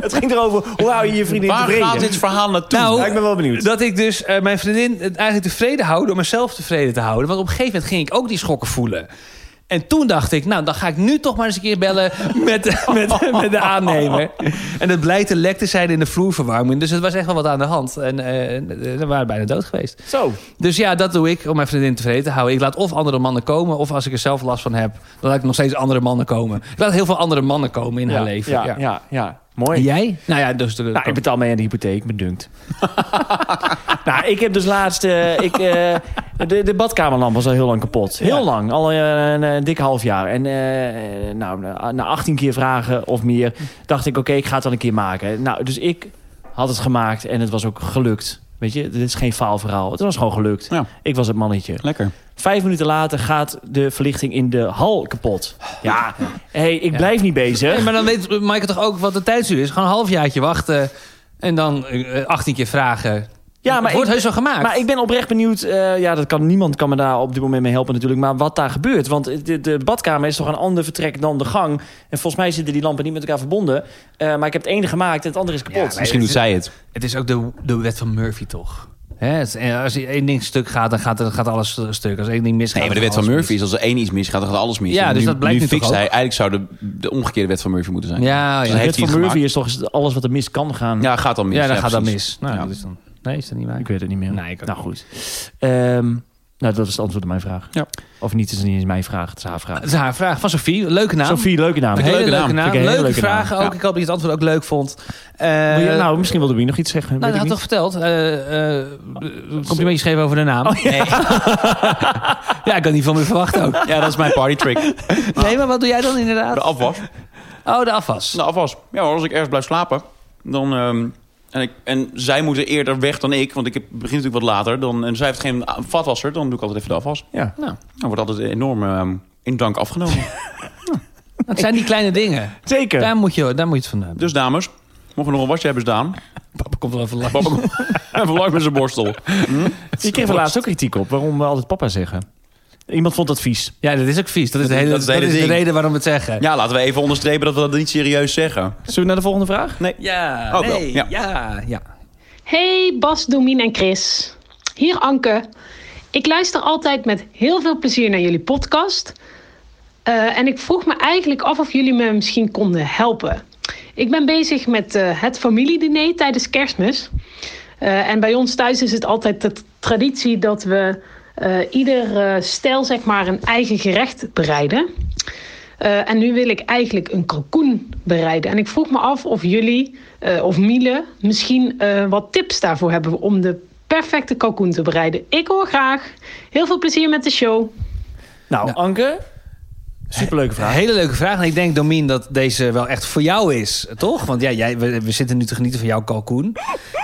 Het ging erover, hoe hou je je vriendin Waar tevreden? gaat dit verhaal naartoe? Nou, Ja, ik ben wel benieuwd. Dat ik dus eh, mijn vriendin het eigenlijk tevreden hou door mezelf tevreden te houden. Want op een gegeven moment ging ik ook die schokken voelen. En toen dacht ik, nou, dan ga ik nu toch maar eens een keer bellen met, [LAUGHS] met, met de aannemer. En het blijkt te lek te zijn in de vloerverwarming. Dus het was echt wel wat aan de hand. En eh, we waren bijna dood geweest. Zo. Dus ja, dat doe ik om mijn vriendin tevreden te houden. Ik laat of andere mannen komen, of als ik er zelf last van heb... dan laat ik nog steeds andere mannen komen. Ik laat heel veel andere mannen komen in Ja, haar leven. Ja, ja, ja. Mooi. En jij? Nou ja, dus de, Nou, ik betaal mee aan de hypotheek, me dunkt. [LAUGHS] nou, ik heb dus laatst... eh, ik, eh, de, de badkamerlamp was al heel lang kapot. Heel Ja. lang, al eh, een, een dik half jaar. En nou, na na 18 keer vragen of meer... dacht ik, oké, ik ga het dan een keer maken. Nou, dus ik had het gemaakt en het was ook gelukt. Weet je, dit is geen faalverhaal. Het was gewoon gelukt. Ja. Ik was het mannetje. Lekker. Vijf minuten later gaat de verlichting in de hal kapot. Ja, hey, ik blijf niet bezig. Nee, maar dan weet Michael toch ook wat de tijdsuur is. Gewoon een halfjaartje wachten en dan eh, 18 keer vragen. Ja, maar het wordt ik- heus wel gemaakt. Maar ik ben oprecht benieuwd. eh, ja, dat kan, niemand kan me daar op dit moment mee helpen natuurlijk. Maar wat daar gebeurt. Want de, de badkamer is toch een ander vertrek dan de gang. En volgens mij zitten die lampen niet met elkaar verbonden. Eh, maar ik heb het ene gemaakt en het andere is kapot. Ja, Misschien doet zij het. Het is ook de, de wet van Murphy toch? Hè, het- en als één ding stuk gaat, dan gaat, dan gaat alles eh, stuk. Als één ding misgaat... Nee, maar de wet van Murphy is als er één iets misgaat, dan gaat alles mis. Ja, En dus nu, dat blijkt nu nu toch fixt hij. ook? Eigenlijk zou de, de omgekeerde wet van Murphy moeten zijn. Ja, Dus ja. de wet van Murphy gemaakt. is toch alles wat er mis kan gaan. Ja, gaat dan mis. ja, dan gaat dat mis. Nou, Ja. dat is dan... Nee, is dat niet waar? Ik weet het niet meer. Nee, ik ook nou niet. goed. Ehm, Nou, dat is het antwoord op mijn vraag. Ja. Of niet, het is niet eens mijn vraag, het is haar vraag. Dat is haar vraag van Sophie. Leuke naam. Sophie, leuke naam. Een hele leuke leuke naam. naam. Leuke leuke naam. vragen ook. Ja. Ik hoop dat je het antwoord ook leuk vond. Eh, je- nou, misschien wilde wie nog iets zeggen. nou, dat had toch verteld? Eh eh complimentjes geven over de naam. Oh, Nee. [LAUGHS] ja, ik had niet van me verwacht ook. Ja, dat is mijn partytrick. [LAUGHS] Nee, maar wat doe jij dan inderdaad? De afwas. Oh, de afwas. De afwas. Ja, als ik ergens blijf slapen, dan... ehm, en, ik, en zij moeten eerder weg dan ik, want ik heb, begin natuurlijk wat later. Dan, en zij heeft geen vatwasser, dan doe ik altijd even de afwas. Ja. Nou, dan wordt altijd enorm ehm, in dank afgenomen. [LAUGHS] Het zijn die kleine dingen. Zeker. Daar moet je, daar moet je het van hebben. dus dames, mocht we nog een wasje hebben staan... Papa komt wel even langs. Papa, [LAUGHS] even lang met zijn borstel. Je kreeg er laatst ook kritiek op waarom we altijd papa zeggen. Iemand vond dat vies. Ja, dat is ook vies. Dat is, de, hele, dat is het hele dat is de reden waarom we het zeggen. Ja, laten we even onderstrepen dat we dat niet serieus zeggen. Zullen we naar de volgende vraag? Nee. Ja, Oh, wel. nee, Ja. ja, ja. Hey Bas, Domien en Chris. Hier Anke. Ik luister altijd met heel veel plezier naar jullie podcast. Eh, en ik vroeg me eigenlijk af of jullie me misschien konden helpen. Ik ben bezig met eh, het familiediner tijdens kerstmis. Eh, en bij ons thuis is het altijd de traditie dat we ieder eh, stel zeg maar een eigen gerecht bereiden. Eh, en nu wil ik eigenlijk een kalkoen bereiden. En ik vroeg me af of jullie eh, of Miele misschien eh, wat tips daarvoor hebben om de perfecte kalkoen te bereiden. Ik hoor graag. Heel veel plezier met de show. Nou, Anke, superleuke vraag. Hele leuke vraag. En ik denk, Domien, dat deze wel echt voor jou is, toch? Want ja, jij, we, we zitten nu te genieten van jouw kalkoen.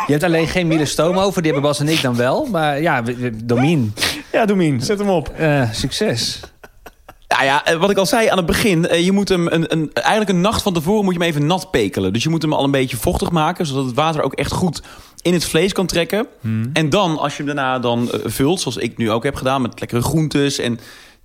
Je hebt alleen geen Miele stoom over. Die hebben Bas en ik dan wel. Maar ja, we- we- Domien, Ja, Domien, zet hem op. eh, succes. Ja, ja, eh, wat ik al zei aan het begin. eh, Je moet hem een, een, eigenlijk een nacht van tevoren moet je hem even nat pekelen. Dus je moet hem al een beetje vochtig maken. Zodat het water ook echt goed in het vlees kan trekken. En dan, als je hem daarna dan vult, zoals ik nu ook heb gedaan... met lekkere groentes en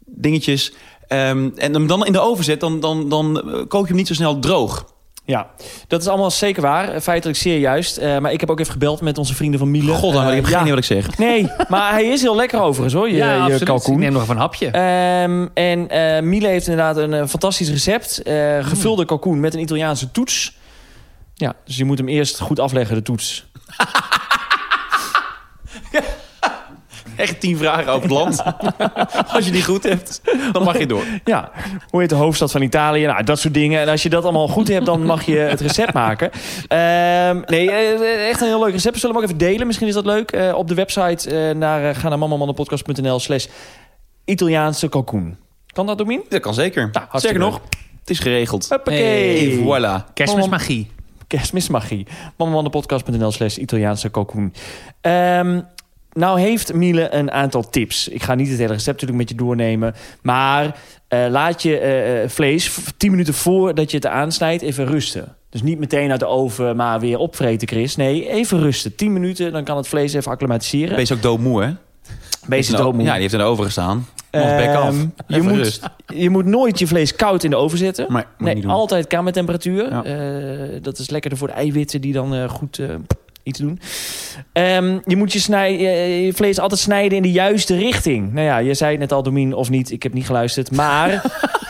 dingetjes... ehm, en hem dan in de oven zet, dan, dan, dan eh, kook je hem niet zo snel droog. Ja, dat is allemaal zeker waar. Eh, Feitelijk zeer juist. Eh, maar ik heb ook even gebeld met onze vrienden van Miele. God, Eh, ik heb geen ja. idee wat ik zeg. Nee, maar hij is heel lekker overigens hoor, je, ja, je absoluut. Ik kalkoen. neem nog even een hapje. Ehm, en eh Miele heeft inderdaad een eh, fantastisch recept. Eh, gevulde kalkoen met een Italiaanse toets. Ja, dus je moet hem eerst goed afleggen, de toets. [LAUGHS] Echt tien vragen over het land. [LAUGHS] als je die goed hebt, dan mag je door. Ja, hoe heet de hoofdstad van Italië? Nou, dat soort dingen. En als je dat allemaal goed hebt, dan mag je het recept maken. Ehm, nee, eh, echt een heel leuk recept. We zullen hem ook even delen. Misschien is dat leuk. Eh, op de website eh, naar, eh, ga naar mamamannenpodcast.nl slash Italiaanse kalkoen. Kan dat, Domien? Dat kan zeker. hartstikke Zeker nog, het is geregeld. Hoppakee. Hey, voilà. Kerstmismagie. Kerstmismagie. Mamamannenpodcast.nl slash Italiaanse kalkoen. Ehm, nou heeft Miele een aantal tips. Ik ga niet het hele recept natuurlijk met je doornemen. Maar eh, laat je eh, eh, vlees v- 10 minuten voordat je het aansnijdt even rusten. Dus niet meteen uit de oven, maar weer opvreten, Chris. Nee, even rusten. 10 minuten, dan kan het vlees even acclimatiseren. Wees ook doodmoe, hè? Beest Nou, doodmoe. Ja, die heeft in de oven gestaan. Nog bek af. Ehm, je, Even moet, rust. je moet nooit je vlees koud in de oven zetten. Maar, Nee, altijd kamertemperatuur. Ja. Dat is lekkerder voor de eiwitten die dan goed iets doen. Ehm, je moet je, je vlees altijd snijden in de juiste richting. Nou ja, je zei het net al, Domien, of niet. Ik heb niet geluisterd. Maar [LAUGHS]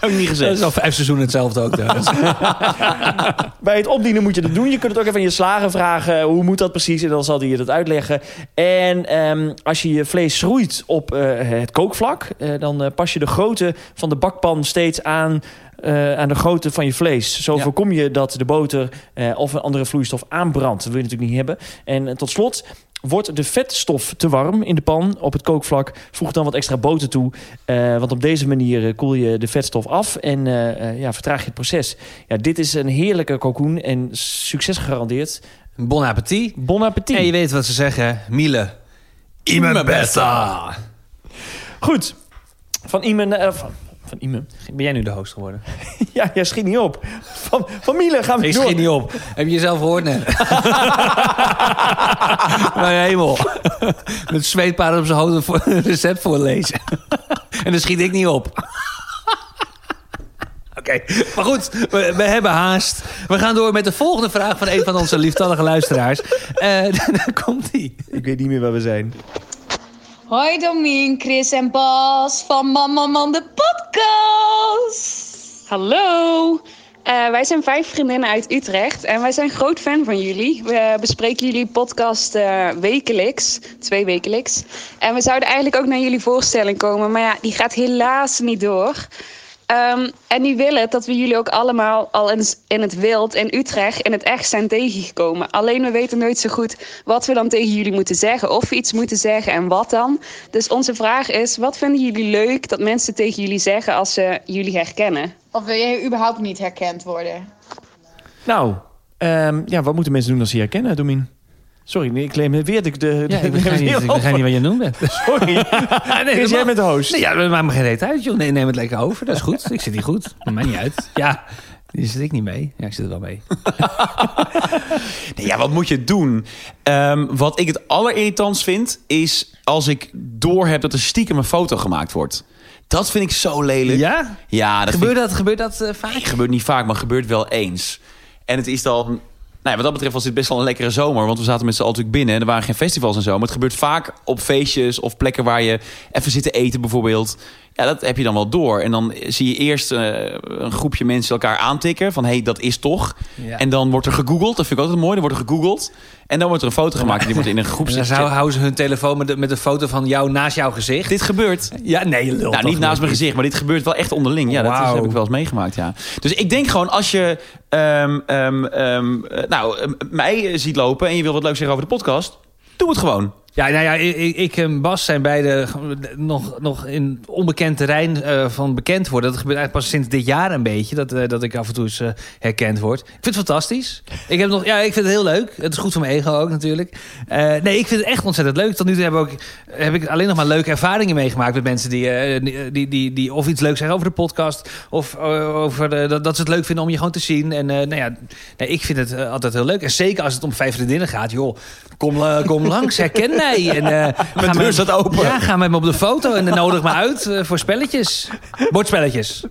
Ook niet Dat gezegd. is al vijf seizoenen hetzelfde ook. [LAUGHS] bij het opdienen moet je dat doen. Je kunt het ook even aan je slager vragen. Hoe moet dat precies? En dan zal hij je dat uitleggen. En ehm, als je je vlees schroeit op eh, het kookvlak... eh, dan eh, pas je de grootte van de bakpan steeds aan... eh, aan de grootte van je vlees. Zo Ja. voorkom je dat de boter eh, of een andere vloeistof aanbrandt. Dat wil je natuurlijk niet hebben. En tot slot, wordt de vetstof te warm in de pan op het kookvlak... voeg dan wat extra boter toe. eh, want op deze manier eh, koel je de vetstof af en eh, ja, vertraag je het proces. Ja, dit is een heerlijke kalkoen en succes gegarandeerd. Bon appetit. Bon appetit. En je weet wat ze zeggen. Miele. Ime besta. Goed. Van Iemen... eh, van, van? Ben jij nu de host geworden? [LAUGHS] Ja, ja, schiet niet op. Van, van Miele gaan we Ik door. schiet niet op. Heb je jezelf gehoord net? [LAUGHS] Mijn hemel. Met zweetpaarden op zijn hoofd voor een recept voorlezen. en dan schiet ik niet op. Oké, maar goed, we, we hebben haast. We gaan door met de volgende vraag van een van onze lieftallige luisteraars. Eh [LAUGHS] daar komt ie. Ik weet niet meer waar we zijn. Hoi Domien, Chris en Bas van Mama Man de podcast. Hallo. Eh, wij zijn vijf vriendinnen uit Utrecht en wij zijn groot fan van jullie. We bespreken jullie podcast eh, wekelijks, twee wekelijks. En we zouden eigenlijk ook naar jullie voorstelling komen, maar ja, die gaat helaas niet door. Ehm, en die willen dat we jullie ook allemaal al in, in het wild in Utrecht in het echt zijn tegengekomen. Alleen we weten nooit zo goed wat we dan tegen jullie moeten zeggen. Of we iets moeten zeggen en wat dan. Dus onze vraag is, wat vinden jullie leuk dat mensen tegen jullie zeggen als ze jullie herkennen? Of wil jij überhaupt niet herkend worden? Nou, ehm, ja, wat moeten mensen doen als ze je herkennen, Domien? Sorry, nee, ik claim weer de... de, Ja, ik begrijp niet, niet wat je noemt bent. Sorry. [LAUGHS] Nee, Chris, jij bent de host. Nee, ja, dat maakt me geen reet uit, joh. Nee, neem het lekker over. Dat is goed. Ik zit hier goed. Maakt mij niet uit. Ja, die zit ik niet mee. Ja, ik zit er wel mee. [LAUGHS] Nee, ja, wat moet je doen? Ehm, wat ik het allerirritantst vind, is als ik doorheb dat er stiekem een foto gemaakt wordt. Dat vind ik zo lelijk. Ja? Ja, dat Gebeurt dat, gebeurt dat eh, vaak? gebeurt niet vaak, maar gebeurt wel eens. En het is dan... Nou, wat dat betreft was dit best wel een lekkere zomer. Want we zaten met z'n allen natuurlijk binnen. En er waren geen festivals en zo. Maar het gebeurt vaak op feestjes of plekken waar je even zit te eten bijvoorbeeld. Ja, dat heb je dan wel door. En dan zie je eerst eh, een groepje mensen elkaar aantikken. Van, hé, hey, dat is toch. Ja. En dan wordt er gegoogeld. Dat vind ik altijd mooi. Dan wordt er gegoogeld. En dan wordt er een foto gemaakt. En die wordt in een [LAUGHS] groep En dan zou- houden ze hun telefoon met, de, met een foto van jou naast jouw gezicht. Dit gebeurt. Ja, nee, lul. Nou, niet naast mijn gezicht, maar dit gebeurt wel echt onderling. Ja, dat is- heb ik wel eens meegemaakt, ja. Dus ik denk gewoon, als je ehm, ehm, ehm, eh, nou, mij eh, ziet lopen... en je wil wat leuk zeggen over de podcast... doe het gewoon. Ja, nou ja, ik, ik- en Bas zijn beide nog, nog in onbekend terrein eh, van bekend worden. Dat gebeurt eigenlijk pas sinds dit jaar een beetje, dat, eh, dat ik af en toe eens eh, herkend word. Ik vind het fantastisch. Ik, heb nog, ja, ik vind het heel leuk. Het is goed voor mijn ego ook natuurlijk. Nee, ik vind het echt ontzettend leuk. Tot nu toe heb, heb ik alleen nog maar leuke ervaringen meegemaakt met mensen die, die, die, die, die of iets leuks zeggen over de podcast. Of over dat, dat ze het leuk vinden om je gewoon te zien. En nou ja, nee, ik vind het altijd heel leuk. En zeker als het om vijf vriendinnen gaat. Joh, kom, kom [LAUGHS] langs, herken mij. En, eh, ga deur staat open. Ja, ga met me op de foto en dan nodig me uit eh, voor spelletjes. Bordspelletjes.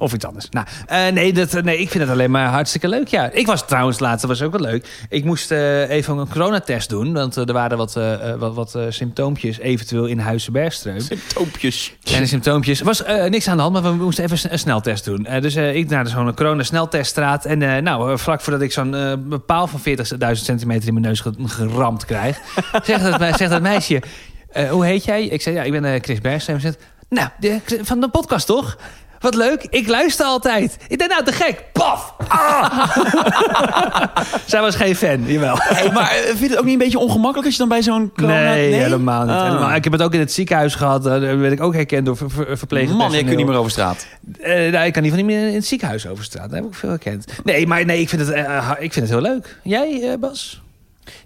Of iets anders. Nou, eh, nee, dat, nee, ik vind het alleen maar hartstikke leuk. Ja, ik was trouwens laatst, dat was ook wel leuk. Ik moest eh, even een coronatest doen. Want eh, er waren wat, eh, eh, wat, wat eh, symptoompjes eventueel in Huizenbergstreum. Symptoompjes. Kleine symptoompjes. Er was eh, niks aan de hand, maar we moesten even een sneltest doen. Eh, dus eh, ik naar zo'n corona-snelteststraat. En eh, nou, eh, vlak voordat ik zo'n eh, paal van 40.000 centimeter in mijn neus ge- geramd krijg... [LAUGHS] zegt dat, zegt dat meisje, eh, hoe heet jij? Ik zei, ja, ik ben eh, Chris Bergström. Ze zegt, nou, de, van de podcast toch? Wat leuk, ik luister altijd. Ik denk, nou, te gek. Paf! Ah! [LAUGHS] Zij was geen fan, jawel. Hey, maar eh, vind je het ook niet een beetje ongemakkelijk... als je dan bij zo'n corona... Nee, helemaal niet. Ah. Helemaal. Ik heb het ook in het ziekenhuis gehad. eh, Daar werd ik ook herkend door ver, ver, verpleegsters. Man, jij kunt niet meer over straat. Eh, nou, ik kan niet van niet meer in het ziekenhuis over straat. Daar heb ik veel herkend. Nee, maar nee, ik vind het, ik vind het heel leuk. Jij, Bas?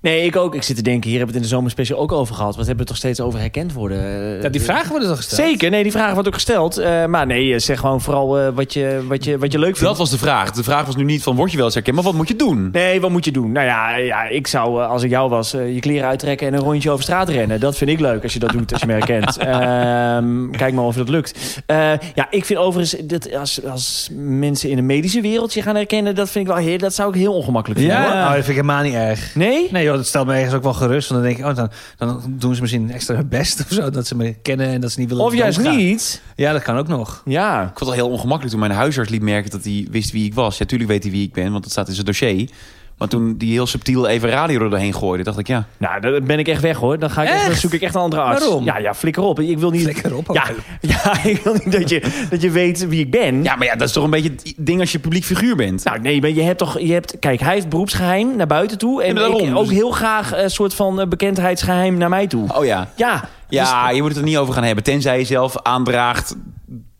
Nee, ik ook. Ik zit te denken, hier hebben we het in de zomerspecial ook over gehad. Wat hebben we toch steeds over herkend worden? Ja, die vragen worden toch gesteld? Zeker, nee, die vragen worden ook gesteld. Eh, maar nee, eh, zeg gewoon vooral eh, wat, je, wat, je, wat je leuk vindt. Dat was de vraag. De vraag was nu niet van, word je wel eens herkend... maar wat moet je doen? Nee, wat moet je doen? Nou ja, ja ik zou, als ik jou was, je kleren uittrekken en een rondje over straat rennen. Dat vind ik leuk als je dat doet, als je me herkent. [LAUGHS] Ehm, kijk maar of dat lukt. Eh, ja, ik vind overigens dat als, als mensen in de medische wereld je gaan herkennen, dat vind ik wel heel, dat zou ik heel ongemakkelijk vinden. Ja, hoor. oh, dat vind ik helemaal niet erg. Nee? Nee joh, dat stelt me ergens ook wel gerust. Want dan denk ik, oh, dan, dan doen ze misschien extra hun best [LAUGHS] of zo. Dat ze me kennen en dat ze niet willen Of juist niet. Ja, dat kan ook nog. Ja. Ik vond het al heel ongemakkelijk toen mijn huisarts liet merken... dat hij wist wie ik was. Ja, tuurlijk weet hij wie ik ben, want dat staat in zijn dossier. Maar toen die heel subtiel even radio er doorheen gooide... dacht ik, ja... Nou, dan ben ik echt weg hoor. Dan, ga ik echt, dan zoek ik echt een andere arts. Waarom? Ja, ja, flikker op. Ik wil niet. Flikker op, Ja, oké. ja, [LAUGHS] ik wil niet dat je, dat je weet wie ik ben. Ja, maar ja, dat is toch een beetje het ding als je publiek figuur bent. Nou, nee, maar je hebt toch, je hebt, kijk, hij heeft beroepsgeheim naar buiten toe. En Ja, daarom, ik ook dus- heel graag een soort van eh, bekendheidsgeheim naar mij toe. Oh ja. Ja, Ja, je moet het er niet over gaan hebben. Tenzij je zelf aandraagt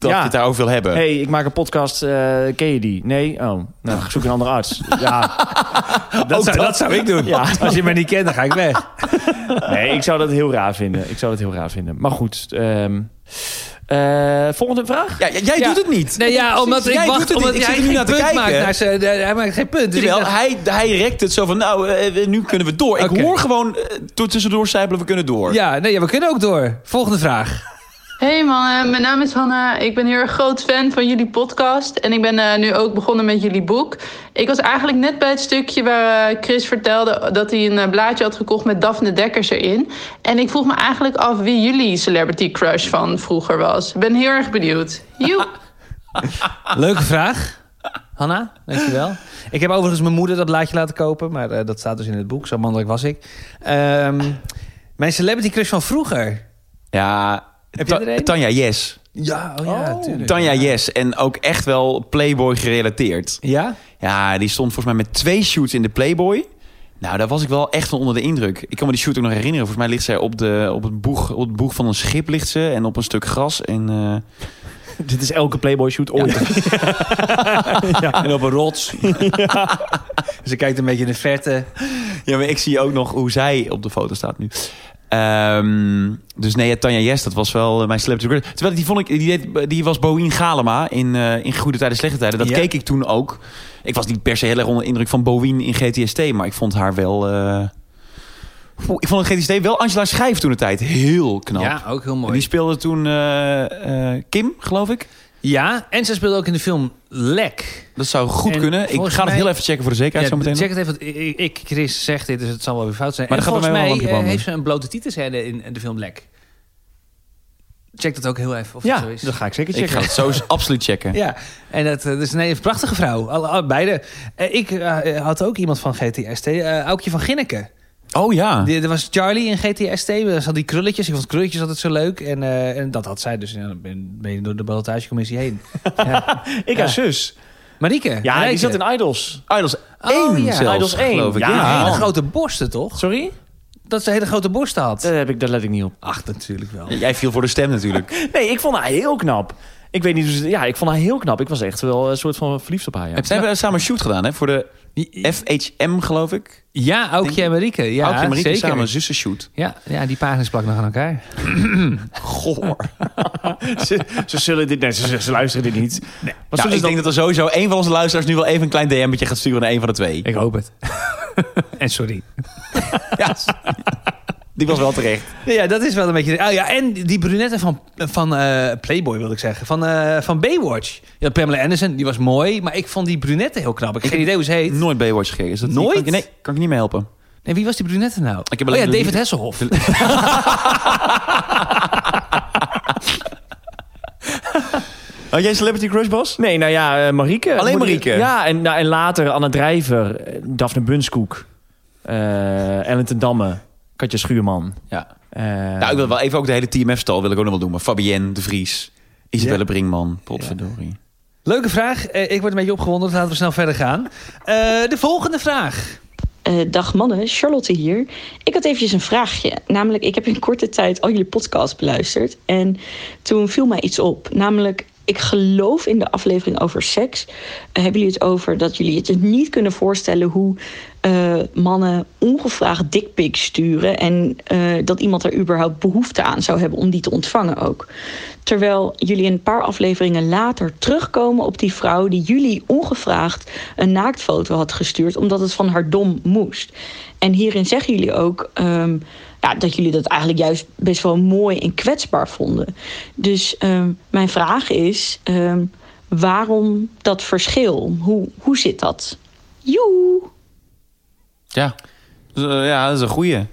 dat Ja. je het daarover wil hebben. hey, ik maak een podcast, eh, ken je die? Nee? Oh, nou, zoek een andere arts. Ja, [LAUGHS] Dat, zou, dat zou ik doen. Ja. Als je mij niet kent, dan ga ik weg. [LAUGHS] nee, ik zou dat heel raar vinden. Ik zou dat heel raar vinden. Maar goed, ehm, eh, volgende vraag? Ja, jij Ja. doet het niet. Nee, ja, omdat ik Jij doet wacht, omdat Ik hij geen naar te punt kijken. maakt. Naar zijn, hij maakt geen punt. Dus ik Jawel, dacht- hij, hij rekt het zo van, nou, eh, nu kunnen we door. Ik hoor gewoon eh, door tussendoor sijpelen, we kunnen door. ja, nee, ja, we kunnen ook door. Volgende vraag. Hey mannen, mijn naam is Hanna. Ik ben heel erg groot fan van jullie podcast. En ik ben eh, nu ook begonnen met jullie boek. Ik was eigenlijk net bij het stukje waar eh, Chris vertelde dat hij een eh, blaadje had gekocht met Daphne Dekkers erin. En ik vroeg me eigenlijk af wie jullie celebrity crush van vroeger was. Ik ben heel erg benieuwd. Joep. [LAUGHS] Leuke vraag. Hanna, dankjewel. ik heb overigens mijn moeder dat blaadje laten kopen, maar dat staat dus in het boek. Zo mannelijk was ik. Ehm, mijn celebrity crush van vroeger. Ja, Heb je Ta- er een? Tanja Yes. Ja, oh ja, tuurlijk. Tanja Yes. En ook echt wel Playboy gerelateerd. Ja? Ja, die stond volgens mij met twee shoots in de Playboy. Nou, daar was ik wel echt van onder de indruk. Ik kan me die shoot ook nog herinneren. Volgens mij ligt zij op, de, op, het, boeg, op het boeg van een schip ligt ze. En op een stuk gras. En, eh, [LAUGHS] Dit is elke Playboy shoot ooit. [LAUGHS] En op een rots. [LAUGHS] Ze kijkt een beetje in de verte. Ja, maar ik zie ook nog hoe zij op de foto staat nu. Ehm, dus nee, ja, Tanja Yes, dat was wel eh, mijn celebrity crush. Terwijl die vond ik, die, deed, die was Boeen Galema in, eh, in Goede Tijden, Slechte Tijden. Dat Ja. keek ik toen ook. Ik was niet per se heel erg onder de indruk van Boeen in GTST, maar ik vond haar wel. eh, Oeh, ik vond in GTST wel Angela Schijf toen de tijd heel knap. Ja, ook heel En mooi. die speelde toen Kim, geloof ik. Ja, en ze speelde ook in de film Lek. Dat zou goed En kunnen. Ik ga het heel even checken voor de zekerheid zo meteen. check het even. Ik, ik, Chris, zeg dit, dus het zal wel weer fout zijn. Maar en volgens mij wel mij een eh, heeft ze een blote titelscène in, in de film Lek. Check dat ook heel even of Ja, het zo is. dat ga ik zeker Ik checken. ga het zo [LAUGHS] absoluut checken. Ja, en dat, eh, dat is nee, een prachtige vrouw. Alle, alle- beide. Eh, ik had ook iemand van GTST, eh Aukje van Ginneken. Oh ja. Die, er was Charlie in GTST, er zat die krulletjes. Ik vond krulletjes altijd zo leuk. En, eh, en dat had zij dus. Ja, dan ben, ben je door de ballotagecommissie heen. [LAUGHS] ja. [LAUGHS] Ik Ja. haar zus. Marieke. Ja, die Marijke. zat in Idols. Idols Oh, 1 ja. zelfs, Idols 1. geloof ik. Ja, Die Ja, hele grote borsten, toch? Sorry? Dat ze hele grote borsten had. Dat, heb ik, dat let ik niet op. Ach, natuurlijk wel. Jij viel voor de stem natuurlijk. [LAUGHS] Nee, ik vond haar heel knap. Ik weet niet, dus, ja, ik vond haar heel knap. Ik was echt wel een soort van verliefd op haar. Ja. Ze hebben samen een shoot gedaan hè, voor de FHM, geloof ik. Ja, Aukje en Marieke. Ja, Aukje en Marieke zeker. samen een zussenshoot. Ja, ja, die pagina's plakken nog aan elkaar. [CLEARS THROAT] Goor. [LAUGHS] ze, ze zullen dit, nee, ze, ze- luisteren dit niet. Nee. Maar Nou, ik ze denk dat er sowieso een van onze luisteraars nu wel even een klein DM'tje gaat sturen naar een van de twee. Ik hoop het. [LAUGHS] en sorry. Ja, [LAUGHS] die was wel terecht. Ja, dat is wel een beetje... Oh ja, en die brunette van, van eh, Playboy, wil ik zeggen. Van, eh, van Baywatch. Ja, Pamela Anderson, die was mooi. Maar ik vond die brunette heel knap. Ik heb geen idee hoe ze heet. Nooit Baywatch gekeken. Is dat Nooit? Kan ik, nee, kan ik niet mee helpen. Nee, wie was die brunette nou? Ik heb oh ja, David Hasselhoff. [LAUGHS] Had jij Celebrity Crush, Bas? Nee, nou ja, eh, Marieke. Alleen Marieke? Ja, en, nou, en later Anne Drijver, Daphne Bunskoek, eh Ellen ten Damme, Katja Schuurman. Ja. Eh, Nou, ik wil wel even ook de hele TMF-stal wil ik ook nog wel doen. Maar Fabienne de Vries, Isabelle Brinkman, potverdorie. Leuke vraag. Eh, ik word een beetje opgewonden. Laten we snel verder gaan. Eh, de volgende vraag. Eh, dag mannen, Charlotte hier. Ik had eventjes een vraagje. Namelijk, ik heb in korte tijd al jullie podcast beluisterd. En toen viel mij iets op. Namelijk, ik geloof in de aflevering over seks. hebben jullie het over dat jullie het je niet kunnen voorstellen hoe eh, mannen ongevraagd dickpics sturen. En eh, dat iemand er überhaupt behoefte aan zou hebben om die te ontvangen ook. Terwijl jullie een paar afleveringen later terugkomen op die vrouw die jullie ongevraagd een naaktfoto had gestuurd, omdat het van haar dom moest. En hierin zeggen jullie ook ehm, ja, dat jullie dat eigenlijk juist best wel mooi en kwetsbaar vonden. Dus ehm, mijn vraag is: ehm, waarom dat verschil? Hoe, hoe zit dat? Joe! Ja. Dus, eh, ja, dat is een goeie.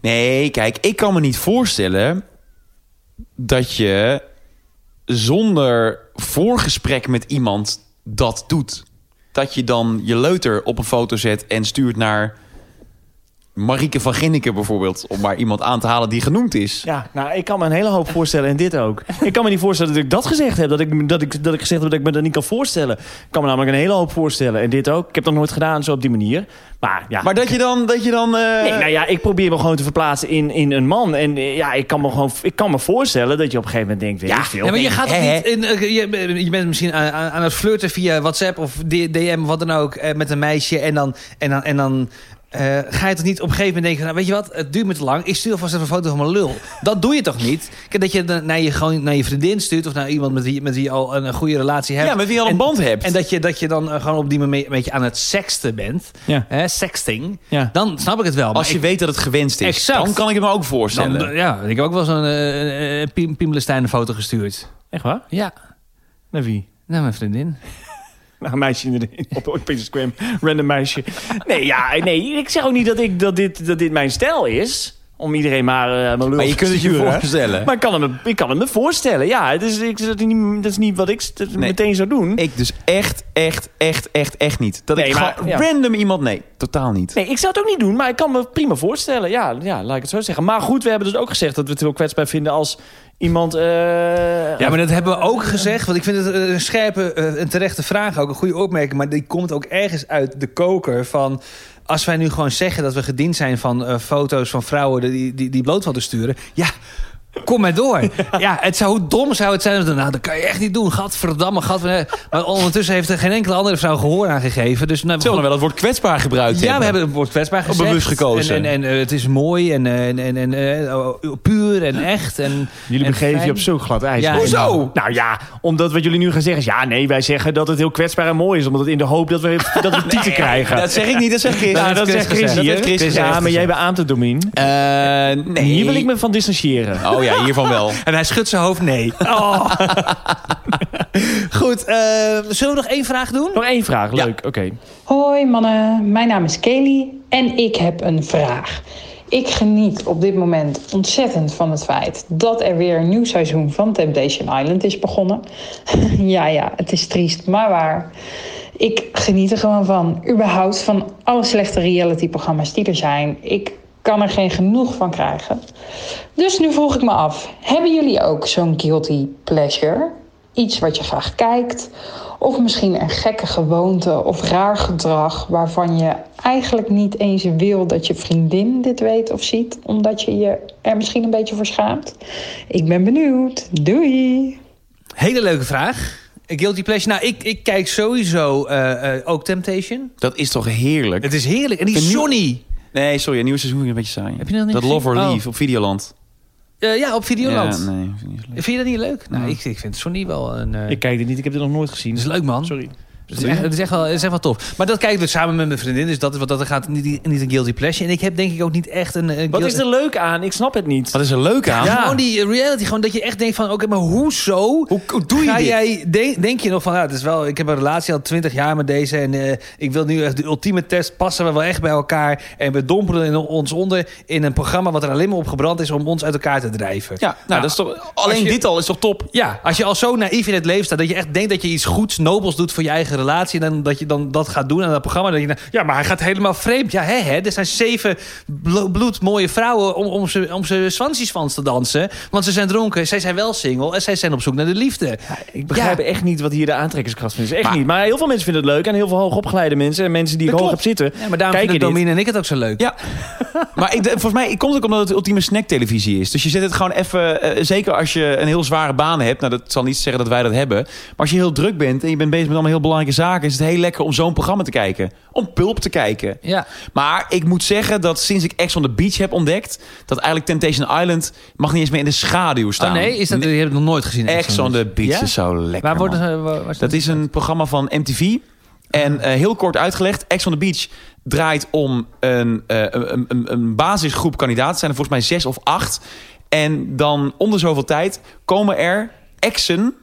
Nee, kijk, ik kan me niet voorstellen dat je zonder voorgesprek met iemand dat doet. Dat je dan je leuter op een foto zet en stuurt naar Marieke van Ginneken bijvoorbeeld. Om maar iemand aan te halen die genoemd is. Ja, nou, ik kan me een hele hoop voorstellen en dit ook. [LAUGHS] Ik kan me niet voorstellen dat ik dat gezegd heb. Dat ik, dat ik, dat ik gezegd heb dat ik me dat niet kan voorstellen. Ik kan me namelijk een hele hoop voorstellen. En dit ook. Ik heb dat nooit gedaan, zo op die manier. Maar ja. Maar dat je dan... Dat je dan eh, Nee, nou ja, ik probeer me gewoon te verplaatsen in, in een man. En eh, ja, ik kan, me gewoon, ik kan me voorstellen dat je op een gegeven moment denkt... Weet ik veel. Ja, maar je gaat niet in, eh, je, je bent misschien aan, aan het flirten via WhatsApp of DM, wat dan ook, eh, met een meisje. En dan, en dan, en dan eh, ga je toch niet op een gegeven moment denken... Nou, weet je wat, het duurt me te lang. Ik stuur vast even een foto van mijn lul. Dat doe je toch niet? Kijk, dat je dan naar je, gewoon naar je vriendin stuurt... of naar iemand met wie, met wie je al een, goede relatie hebt. Ja, met wie je al een En- band hebt. En dat je, dat je dan gewoon op die moment een beetje aan het sexten bent. Ja. Hè, sexting. Ja. Dan snap ik het wel. Als je ik- weet dat het gewenst is, Exact. dan kan ik het me ook voorstellen. dan, ja, ik heb ook wel zo'n uh, foto gestuurd. Echt waar? Ja, Naar wie? naar mijn vriendin. [LAUGHS] Nou, een meisje in de, op, op Instagram. Random meisje. Nee, ja, nee, ik zeg ook niet dat, ik, dat, dit, dat dit mijn stijl is. Om iedereen maar... eh mijn lul Maar je te kunt het je voorstellen. Maar ik kan, het me, ik kan het me voorstellen. Ja, het is, ik, dat, is niet, dat is niet wat ik meteen zou doen. Ik dus echt, echt, echt, echt, echt niet. Dat Nee, ik maar- ja. random iemand... Nee, totaal niet. Nee, ik zou het ook niet doen, maar ik kan me prima voorstellen. Ja, ja, laat ik het zo zeggen. Maar goed, we hebben dus ook gezegd dat we het heel kwetsbaar vinden als iemand... eh, Ja, maar dat hebben we ook gezegd. Want ik vind het een scherpe eh, en terechte vraag. Ook een goede opmerking. Maar die komt ook ergens uit de koker van... Als wij nu gewoon zeggen dat we gediend zijn van eh, foto's van vrouwen die, die, die bloot wilden sturen. Ja, kom maar door. Ja, het zou, hoe dom zou het zijn? Nou, dat kan je echt niet doen. Gadverdamme, gadverdamme. Maar ondertussen heeft er geen enkele andere vrouw gehoor aan gegeven. Dus, nou, Zullen we wel het woord kwetsbaar gebruikt ja, hebben? we hebben het woord kwetsbaar gezegd. Bewust gekozen. En, en, en eh, het is mooi en, eh, en, en, en eh, oh, puur en echt. En, Jullie en begeven je op zo glad ijs. Ja, Hoezo? Nou ja, omdat wat jullie nu gaan zeggen is... Ja, nee, wij zeggen dat het heel kwetsbaar en mooi is. Omdat in de hoop dat we, [LAUGHS] dat we tieten krijgen. dat zeg ik niet, dat zegt Chris. Nou, Dat zegt Chris Chris Chris Ja, maar jij beaamt het, Domien. Eh, nee. Hier wil ik me van distancieren. Oh ja, hiervan wel. [LAUGHS] En hij schudt zijn hoofd nee. Oh. [LAUGHS] Goed, eh, zullen we nog één vraag doen? Nog één vraag, leuk. Oké. Hoi mannen, mijn naam is Kelly en ik heb een vraag. Ik geniet op dit moment ontzettend van het feit dat er weer een nieuw seizoen van Temptation Island is begonnen. [LAUGHS] ja, ja, het is triest, maar waar. Ik geniet er gewoon van. Überhaupt van alle slechte reality-programma's die er zijn. Ik kan er geen genoeg van krijgen. Dus nu vroeg ik me af: hebben jullie ook zo'n guilty pleasure? Iets wat je graag kijkt? Of misschien een gekke gewoonte of raar gedrag waarvan je eigenlijk niet eens wil dat je vriendin dit weet of ziet, omdat je je er misschien een beetje voor schaamt? Ik ben benieuwd. Doei! Hele leuke vraag. Guilty pleasure. Nou, ik, ik kijk sowieso eh, eh, ook Temptation. Dat is toch heerlijk? Het is heerlijk. En die Johnny. Nee, sorry, een nieuwe seizoen vind ik een beetje saai. Heb je dat niet Dat Love or gezien? Leave op Videoland. Eh, ja, op Videoland. Ja, nee, vind ik niet zo leuk. Vind je dat niet leuk? Nou, ik, ik vind Johnny wel een... eh, Ik kijk dit niet, ik heb dit nog nooit gezien. dat is leuk, man. Sorry. Het is, echt, het, is echt wel, het is echt wel tof. Maar dat kijk ik dus samen met mijn vriendin. Dus dat is wat dat gaat niet, niet een guilty pleasure. En ik heb denk ik ook niet echt een... een Wat is er leuk aan? Ik snap het niet. Wat is er leuk aan? Ja. Gewoon die reality, gewoon dat je echt denkt van, oké, maar hoezo? Hoe, hoe doe je Ga dit? jij, denk, denk je nog van, ja, het is wel, ik heb een relatie al twintig jaar met deze en eh, ik wil nu echt de ultieme test, passen we wel echt bij elkaar en we dompelen in ons onder in een programma wat er alleen maar op gebrand is om ons uit elkaar te drijven. Ja, nou, dat is toch, alleen je- dit al is toch top? Ja, als je al zo naïef in het leven staat... dat je echt denkt dat je iets goeds, nobels doet voor je eigen relatie... en dan, dat je dan dat gaat doen aan dat programma... dat je denkt, ja, maar hij gaat helemaal vreemd. Ja, hè, hè, er zijn zeven blo- bloedmooie vrouwen... om, om ze, om ze swansies van te dansen. Want ze zijn dronken, zij zijn wel single... en zij zijn op zoek naar de liefde. Ik begrijp Ja. echt niet wat hier de aantrekkingskracht van is. Echt Maar- niet. Maar heel veel mensen vinden het leuk. En heel veel hoogopgeleide mensen. En mensen die hoog heb zitten. Ja, maar daarom vinden. Domine en ik het ook zo leuk. Ja, [LAUGHS] maar ik, volgens mij komt het ook omdat het ultieme snacktelevisie is. Dus je zet het gewoon even, eh, zeker als je een heel zware baan hebt. Nou, dat zal niet zeggen dat wij dat hebben. Maar als je heel druk bent en je bent bezig met allemaal heel belangrijke zaken... is het heel lekker om zo'n programma te kijken. Om Pulp te kijken. Ja. Maar ik moet zeggen dat sinds ik Ex on the Beach heb ontdekt... dat eigenlijk Temptation Island mag niet eens meer in de schaduw staan. Oh nee, is dat, je hebt het nog nooit gezien. Ex on the Beach Ja? is zo lekker, Waar ze... waar- waar is Dat is een programma van MTV. En eh, heel kort uitgelegd, Ex on the Beach draait om een, eh, een, een, een basisgroep kandidaten. Zijn er volgens mij zes of acht. En dan onder zoveel tijd komen er exen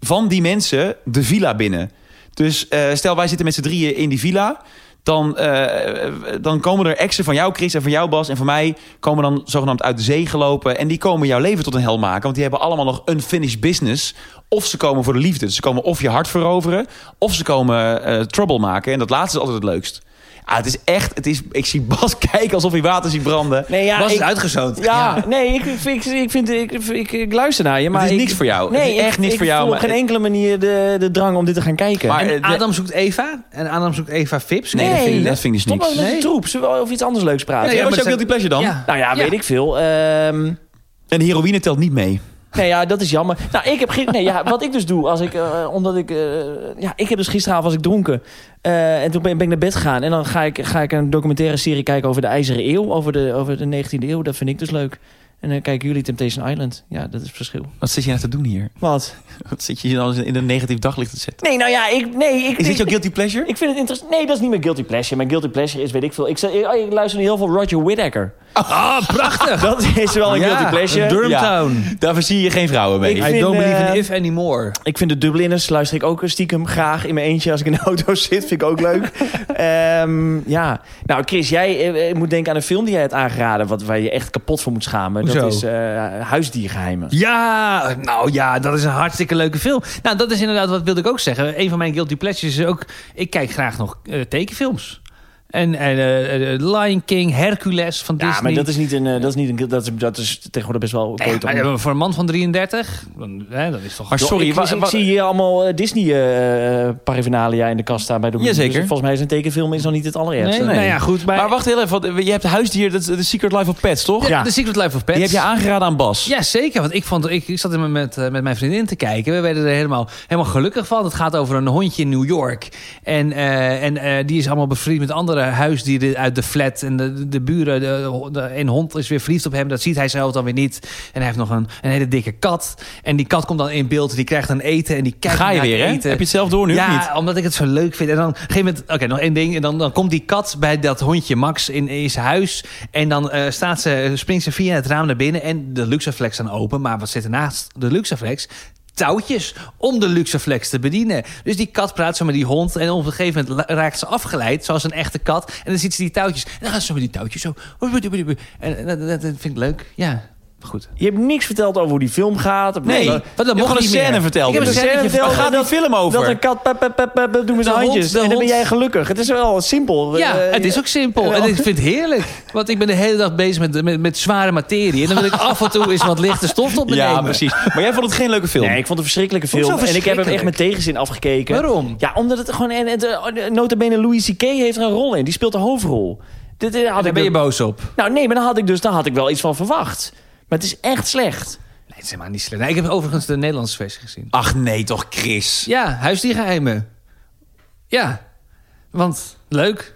van die mensen de villa binnen. Dus eh, stel wij zitten met z'n drieën in die villa... Dan, eh, dan komen er exen van jou, Chris, en van jou, Bas... en van mij komen dan zogenaamd uit de zee gelopen... en die komen jouw leven tot een hel maken. Want die hebben allemaal nog unfinished business. Of ze komen voor de liefde. Dus ze komen of je hart veroveren... of ze komen eh, trouble maken. En dat laatste is altijd het leukst. Ah, het is echt... Het is, ik zie Bas [LAUGHS] kijken alsof hij water ziet branden. Nee, ja, Was ik, het uitgezoond? Ja, nee, ik, ik, ik, vind, ik, ik, ik luister naar je. Maar is ik- niks voor jou. Nee, Het is echt ik, niks ik voor jou, voel maar- op geen enkele manier de, de drang om dit te gaan kijken. Maar, En- En de- Adam zoekt Eva. En Adam zoekt Eva Fips. Nee, dat vind je dat vind ik dus Stop niks. met Nee. troep. Zullen we over iets anders leuks praten? Nee, ja, wat maar is jouw het guilty pleasure dan? Ja. Nou ja, Ja. weet ik veel. Ehm En de heroïne telt niet mee. Nee, ja, dat is jammer. Nou, ik heb nee, ja, wat ik dus doe, als ik, eh, omdat ik, eh, ja, ik heb dus gisteravond was ik dronken Eh, en toen ben, ben ik naar bed gegaan en dan ga ik, ga ik een documentaire serie kijken over de IJzeren Eeuw, over de, over de 19e eeuw. Dat vind ik dus leuk. En dan kijken jullie Temptation Island. Ja, dat is het verschil. Wat zit je nou te doen hier? Wat? [LAUGHS] Wat zit je hier dan in een negatief daglicht te zetten? Nee, nou ja, ik... Nee, ik Is dit jouw guilty pleasure? Ik vind het interessant. Nee, dat is niet mijn guilty pleasure. Mijn guilty pleasure is, weet ik veel... Ik, ik, ik luister nu heel veel Roger Whittaker. Ah, prachtig! Dat is wel een guilty pleasure. Durmtown. Daar zie je geen vrouwen mee. Ik I vind, don't believe in eh, if anymore. Ik vind de Dubliners luister ik ook stiekem graag in mijn eentje als ik in de auto [LAUGHS] zit. Vind ik ook leuk. Ehm, ja. Nou, Chris, jij eh, moet denken aan een film die jij hebt aangeraden... Wat, waar je echt kapot voor moet schamen. Dat is eh, Huisdiergeheimen. Ja, nou ja, dat is een hartstikke leuke film. Nou, dat is inderdaad, wat wilde ik ook zeggen. Een van mijn guilty pleasures is ook... Ik kijk graag nog eh, tekenfilms. En, en eh, eh, Lion King, Hercules van Ja, Disney. maar dat is niet een... eh, dat is niet een... Dat is, dat is tegenwoordig best wel... Nee, maar, voor een man van 33, dan, hè, dat is toch... Maar sorry, ik, ik zie hier allemaal Disney eh paraphernalia in de kast staan bij de Jazeker. Dus volgens mij is een tekenfilm is nog niet het allerergste. Nee, nou ja, goed. Maar, Maar wacht heel even, want je hebt huisdier, dat is The Secret Life of Pets, toch? ja, The Secret Life of Pets. Die heb je aangeraden aan Bas. Ja, zeker. Want ik, vond, ik, ik zat er met, met mijn vriendin te kijken. We werden er helemaal, helemaal gelukkig van. Het gaat over een hondje in New York. En, eh, en eh, die is allemaal bevriend met andere huisdieren uit de flat. En de, de buren, de, de, een hond is weer verliefd op hem. Dat ziet hij zelf dan weer niet. En hij heeft nog een, een hele dikke kat. En die kat komt dan in beeld. Die krijgt dan eten. En die kijkt Ga je naar weer, hè? eten. Heb je het zelf door nu, ja, niet? omdat ik het zo leuk vind. En dan op een gegeven moment... Oké, nog één ding. En dan, dan komt die kat bij dat hondje Max in, in zijn huis. En dan eh, staat ze, springt ze via het raam naar binnen. En de Luxaflex staan open. Maar wat zit er naast de Luxaflex? Touwtjes om de Luxaflex te bedienen. Dus die kat praat zo met die hond en op een gegeven moment raakt ze afgeleid, zoals een echte kat. En dan ziet ze die touwtjes en dan gaat ze met die touwtjes zo. En dat vind ik leuk. Ja, goed. Je hebt niks verteld over hoe die film gaat. Nee, Dat- mocht niet een scène meer. verteld. Ik heb een scène Waar gaat die film over? Dat een kat pep, pep, pep, pep, doet met De zijn handjes. de en dan ben jij gelukkig. Het is wel simpel. Ja, Eh, het is ook simpel. En ik [LAUGHS] vind het heerlijk. Want ik ben de hele dag bezig met, met, met zware materie. En dan wil ik af en toe eens wat lichte stof op me Ja, nemen. precies. Maar jij vond het geen leuke film? Nee, ik vond het een verschrikkelijke film. En ik heb hem echt met tegenzin afgekeken. Waarom? Ja, omdat het gewoon... En, het, eh, notabene Louis C.K. heeft er een rol in. Die speelt de hoofdrol. Dit, eh, had Daar ik ben je boos op. Nou nee, maar dan had ik dus dan had ik wel iets van verwacht. Maar het is echt slecht. Nee, het is helemaal niet slecht. Nee, ik heb overigens de Nederlandse versie gezien. Ach nee, toch Chris? Ja, huisdiergeheimen. Ja, want leuk.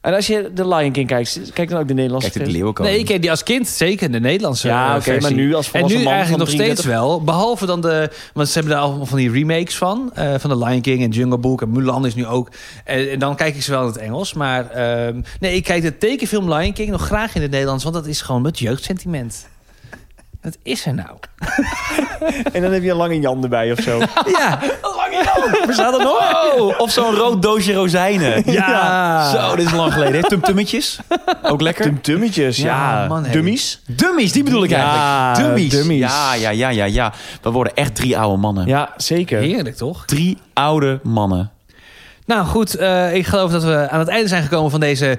En als je de Lion King kijkt, kijk dan ook de Nederlandse Kijk, de versie. leeuwenkoning. Nee, ik ken die als kind zeker, de Nederlandse Ja, eh, oké, versie. maar nu als En volwassen nu man eigenlijk nog steeds 33. wel. Behalve dan de... Want ze hebben daar al van die remakes van. eh, van de Lion King en Jungle Book. En Mulan is nu ook. En, en dan kijk ik ze wel in het Engels. Maar ehm, nee, ik kijk de tekenfilm Lion King nog graag in het Nederlands. Want dat is gewoon met jeugdsentiment. Wat is er nou? [LAUGHS] En dan heb je een lange Jan erbij of zo. [LAUGHS] Ja, Bestaat dat nog? Oh, of zo'n rood doosje rozijnen. [LAUGHS] Ja. Zo, dit is lang geleden. Tumtummetjes. Ook lekker. Tumtummetjes, ja. Ja, man, hey. Dummies. Dummies, die bedoel ik Ja, eigenlijk. Dummies. dummies. Ja, ja, ja, ja, ja. We worden echt drie oude mannen. Ja, zeker. heerlijk toch? Drie oude mannen. Nou goed, eh, ik geloof dat we aan het einde zijn gekomen van deze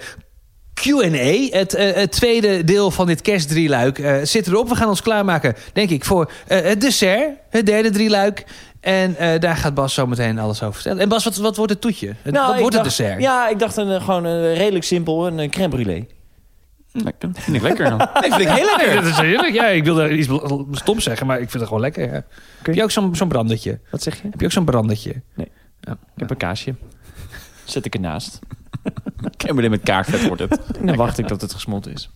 Q&A. Het, eh, het tweede deel van dit kerstdrieluik eh zit erop. We gaan ons klaarmaken, denk ik, voor eh, het dessert. Het derde drieluik. En eh, daar gaat Bas zo meteen alles over vertellen. En Bas, wat, wat wordt het toetje? Het, Nou, wat wordt dacht- het dessert? Ja, ik dacht een, gewoon een redelijk simpel, een, crème brûlée. Lekker. Vind ik lekker. [LAUGHS] Nee, vind ik heel lekker. dat is heerlijk. Ja, ik wilde iets stom zeggen, maar ik vind het gewoon lekker. Ja. Heb je ook zo'n zo'n brandertje? Wat zeg je? Heb je ook zo'n brandertje? Nee. Ja. Ik heb een kaasje. Zet ik ernaast. Dit met kaakvet wordt het. Dan wacht ik tot het gesmolten is.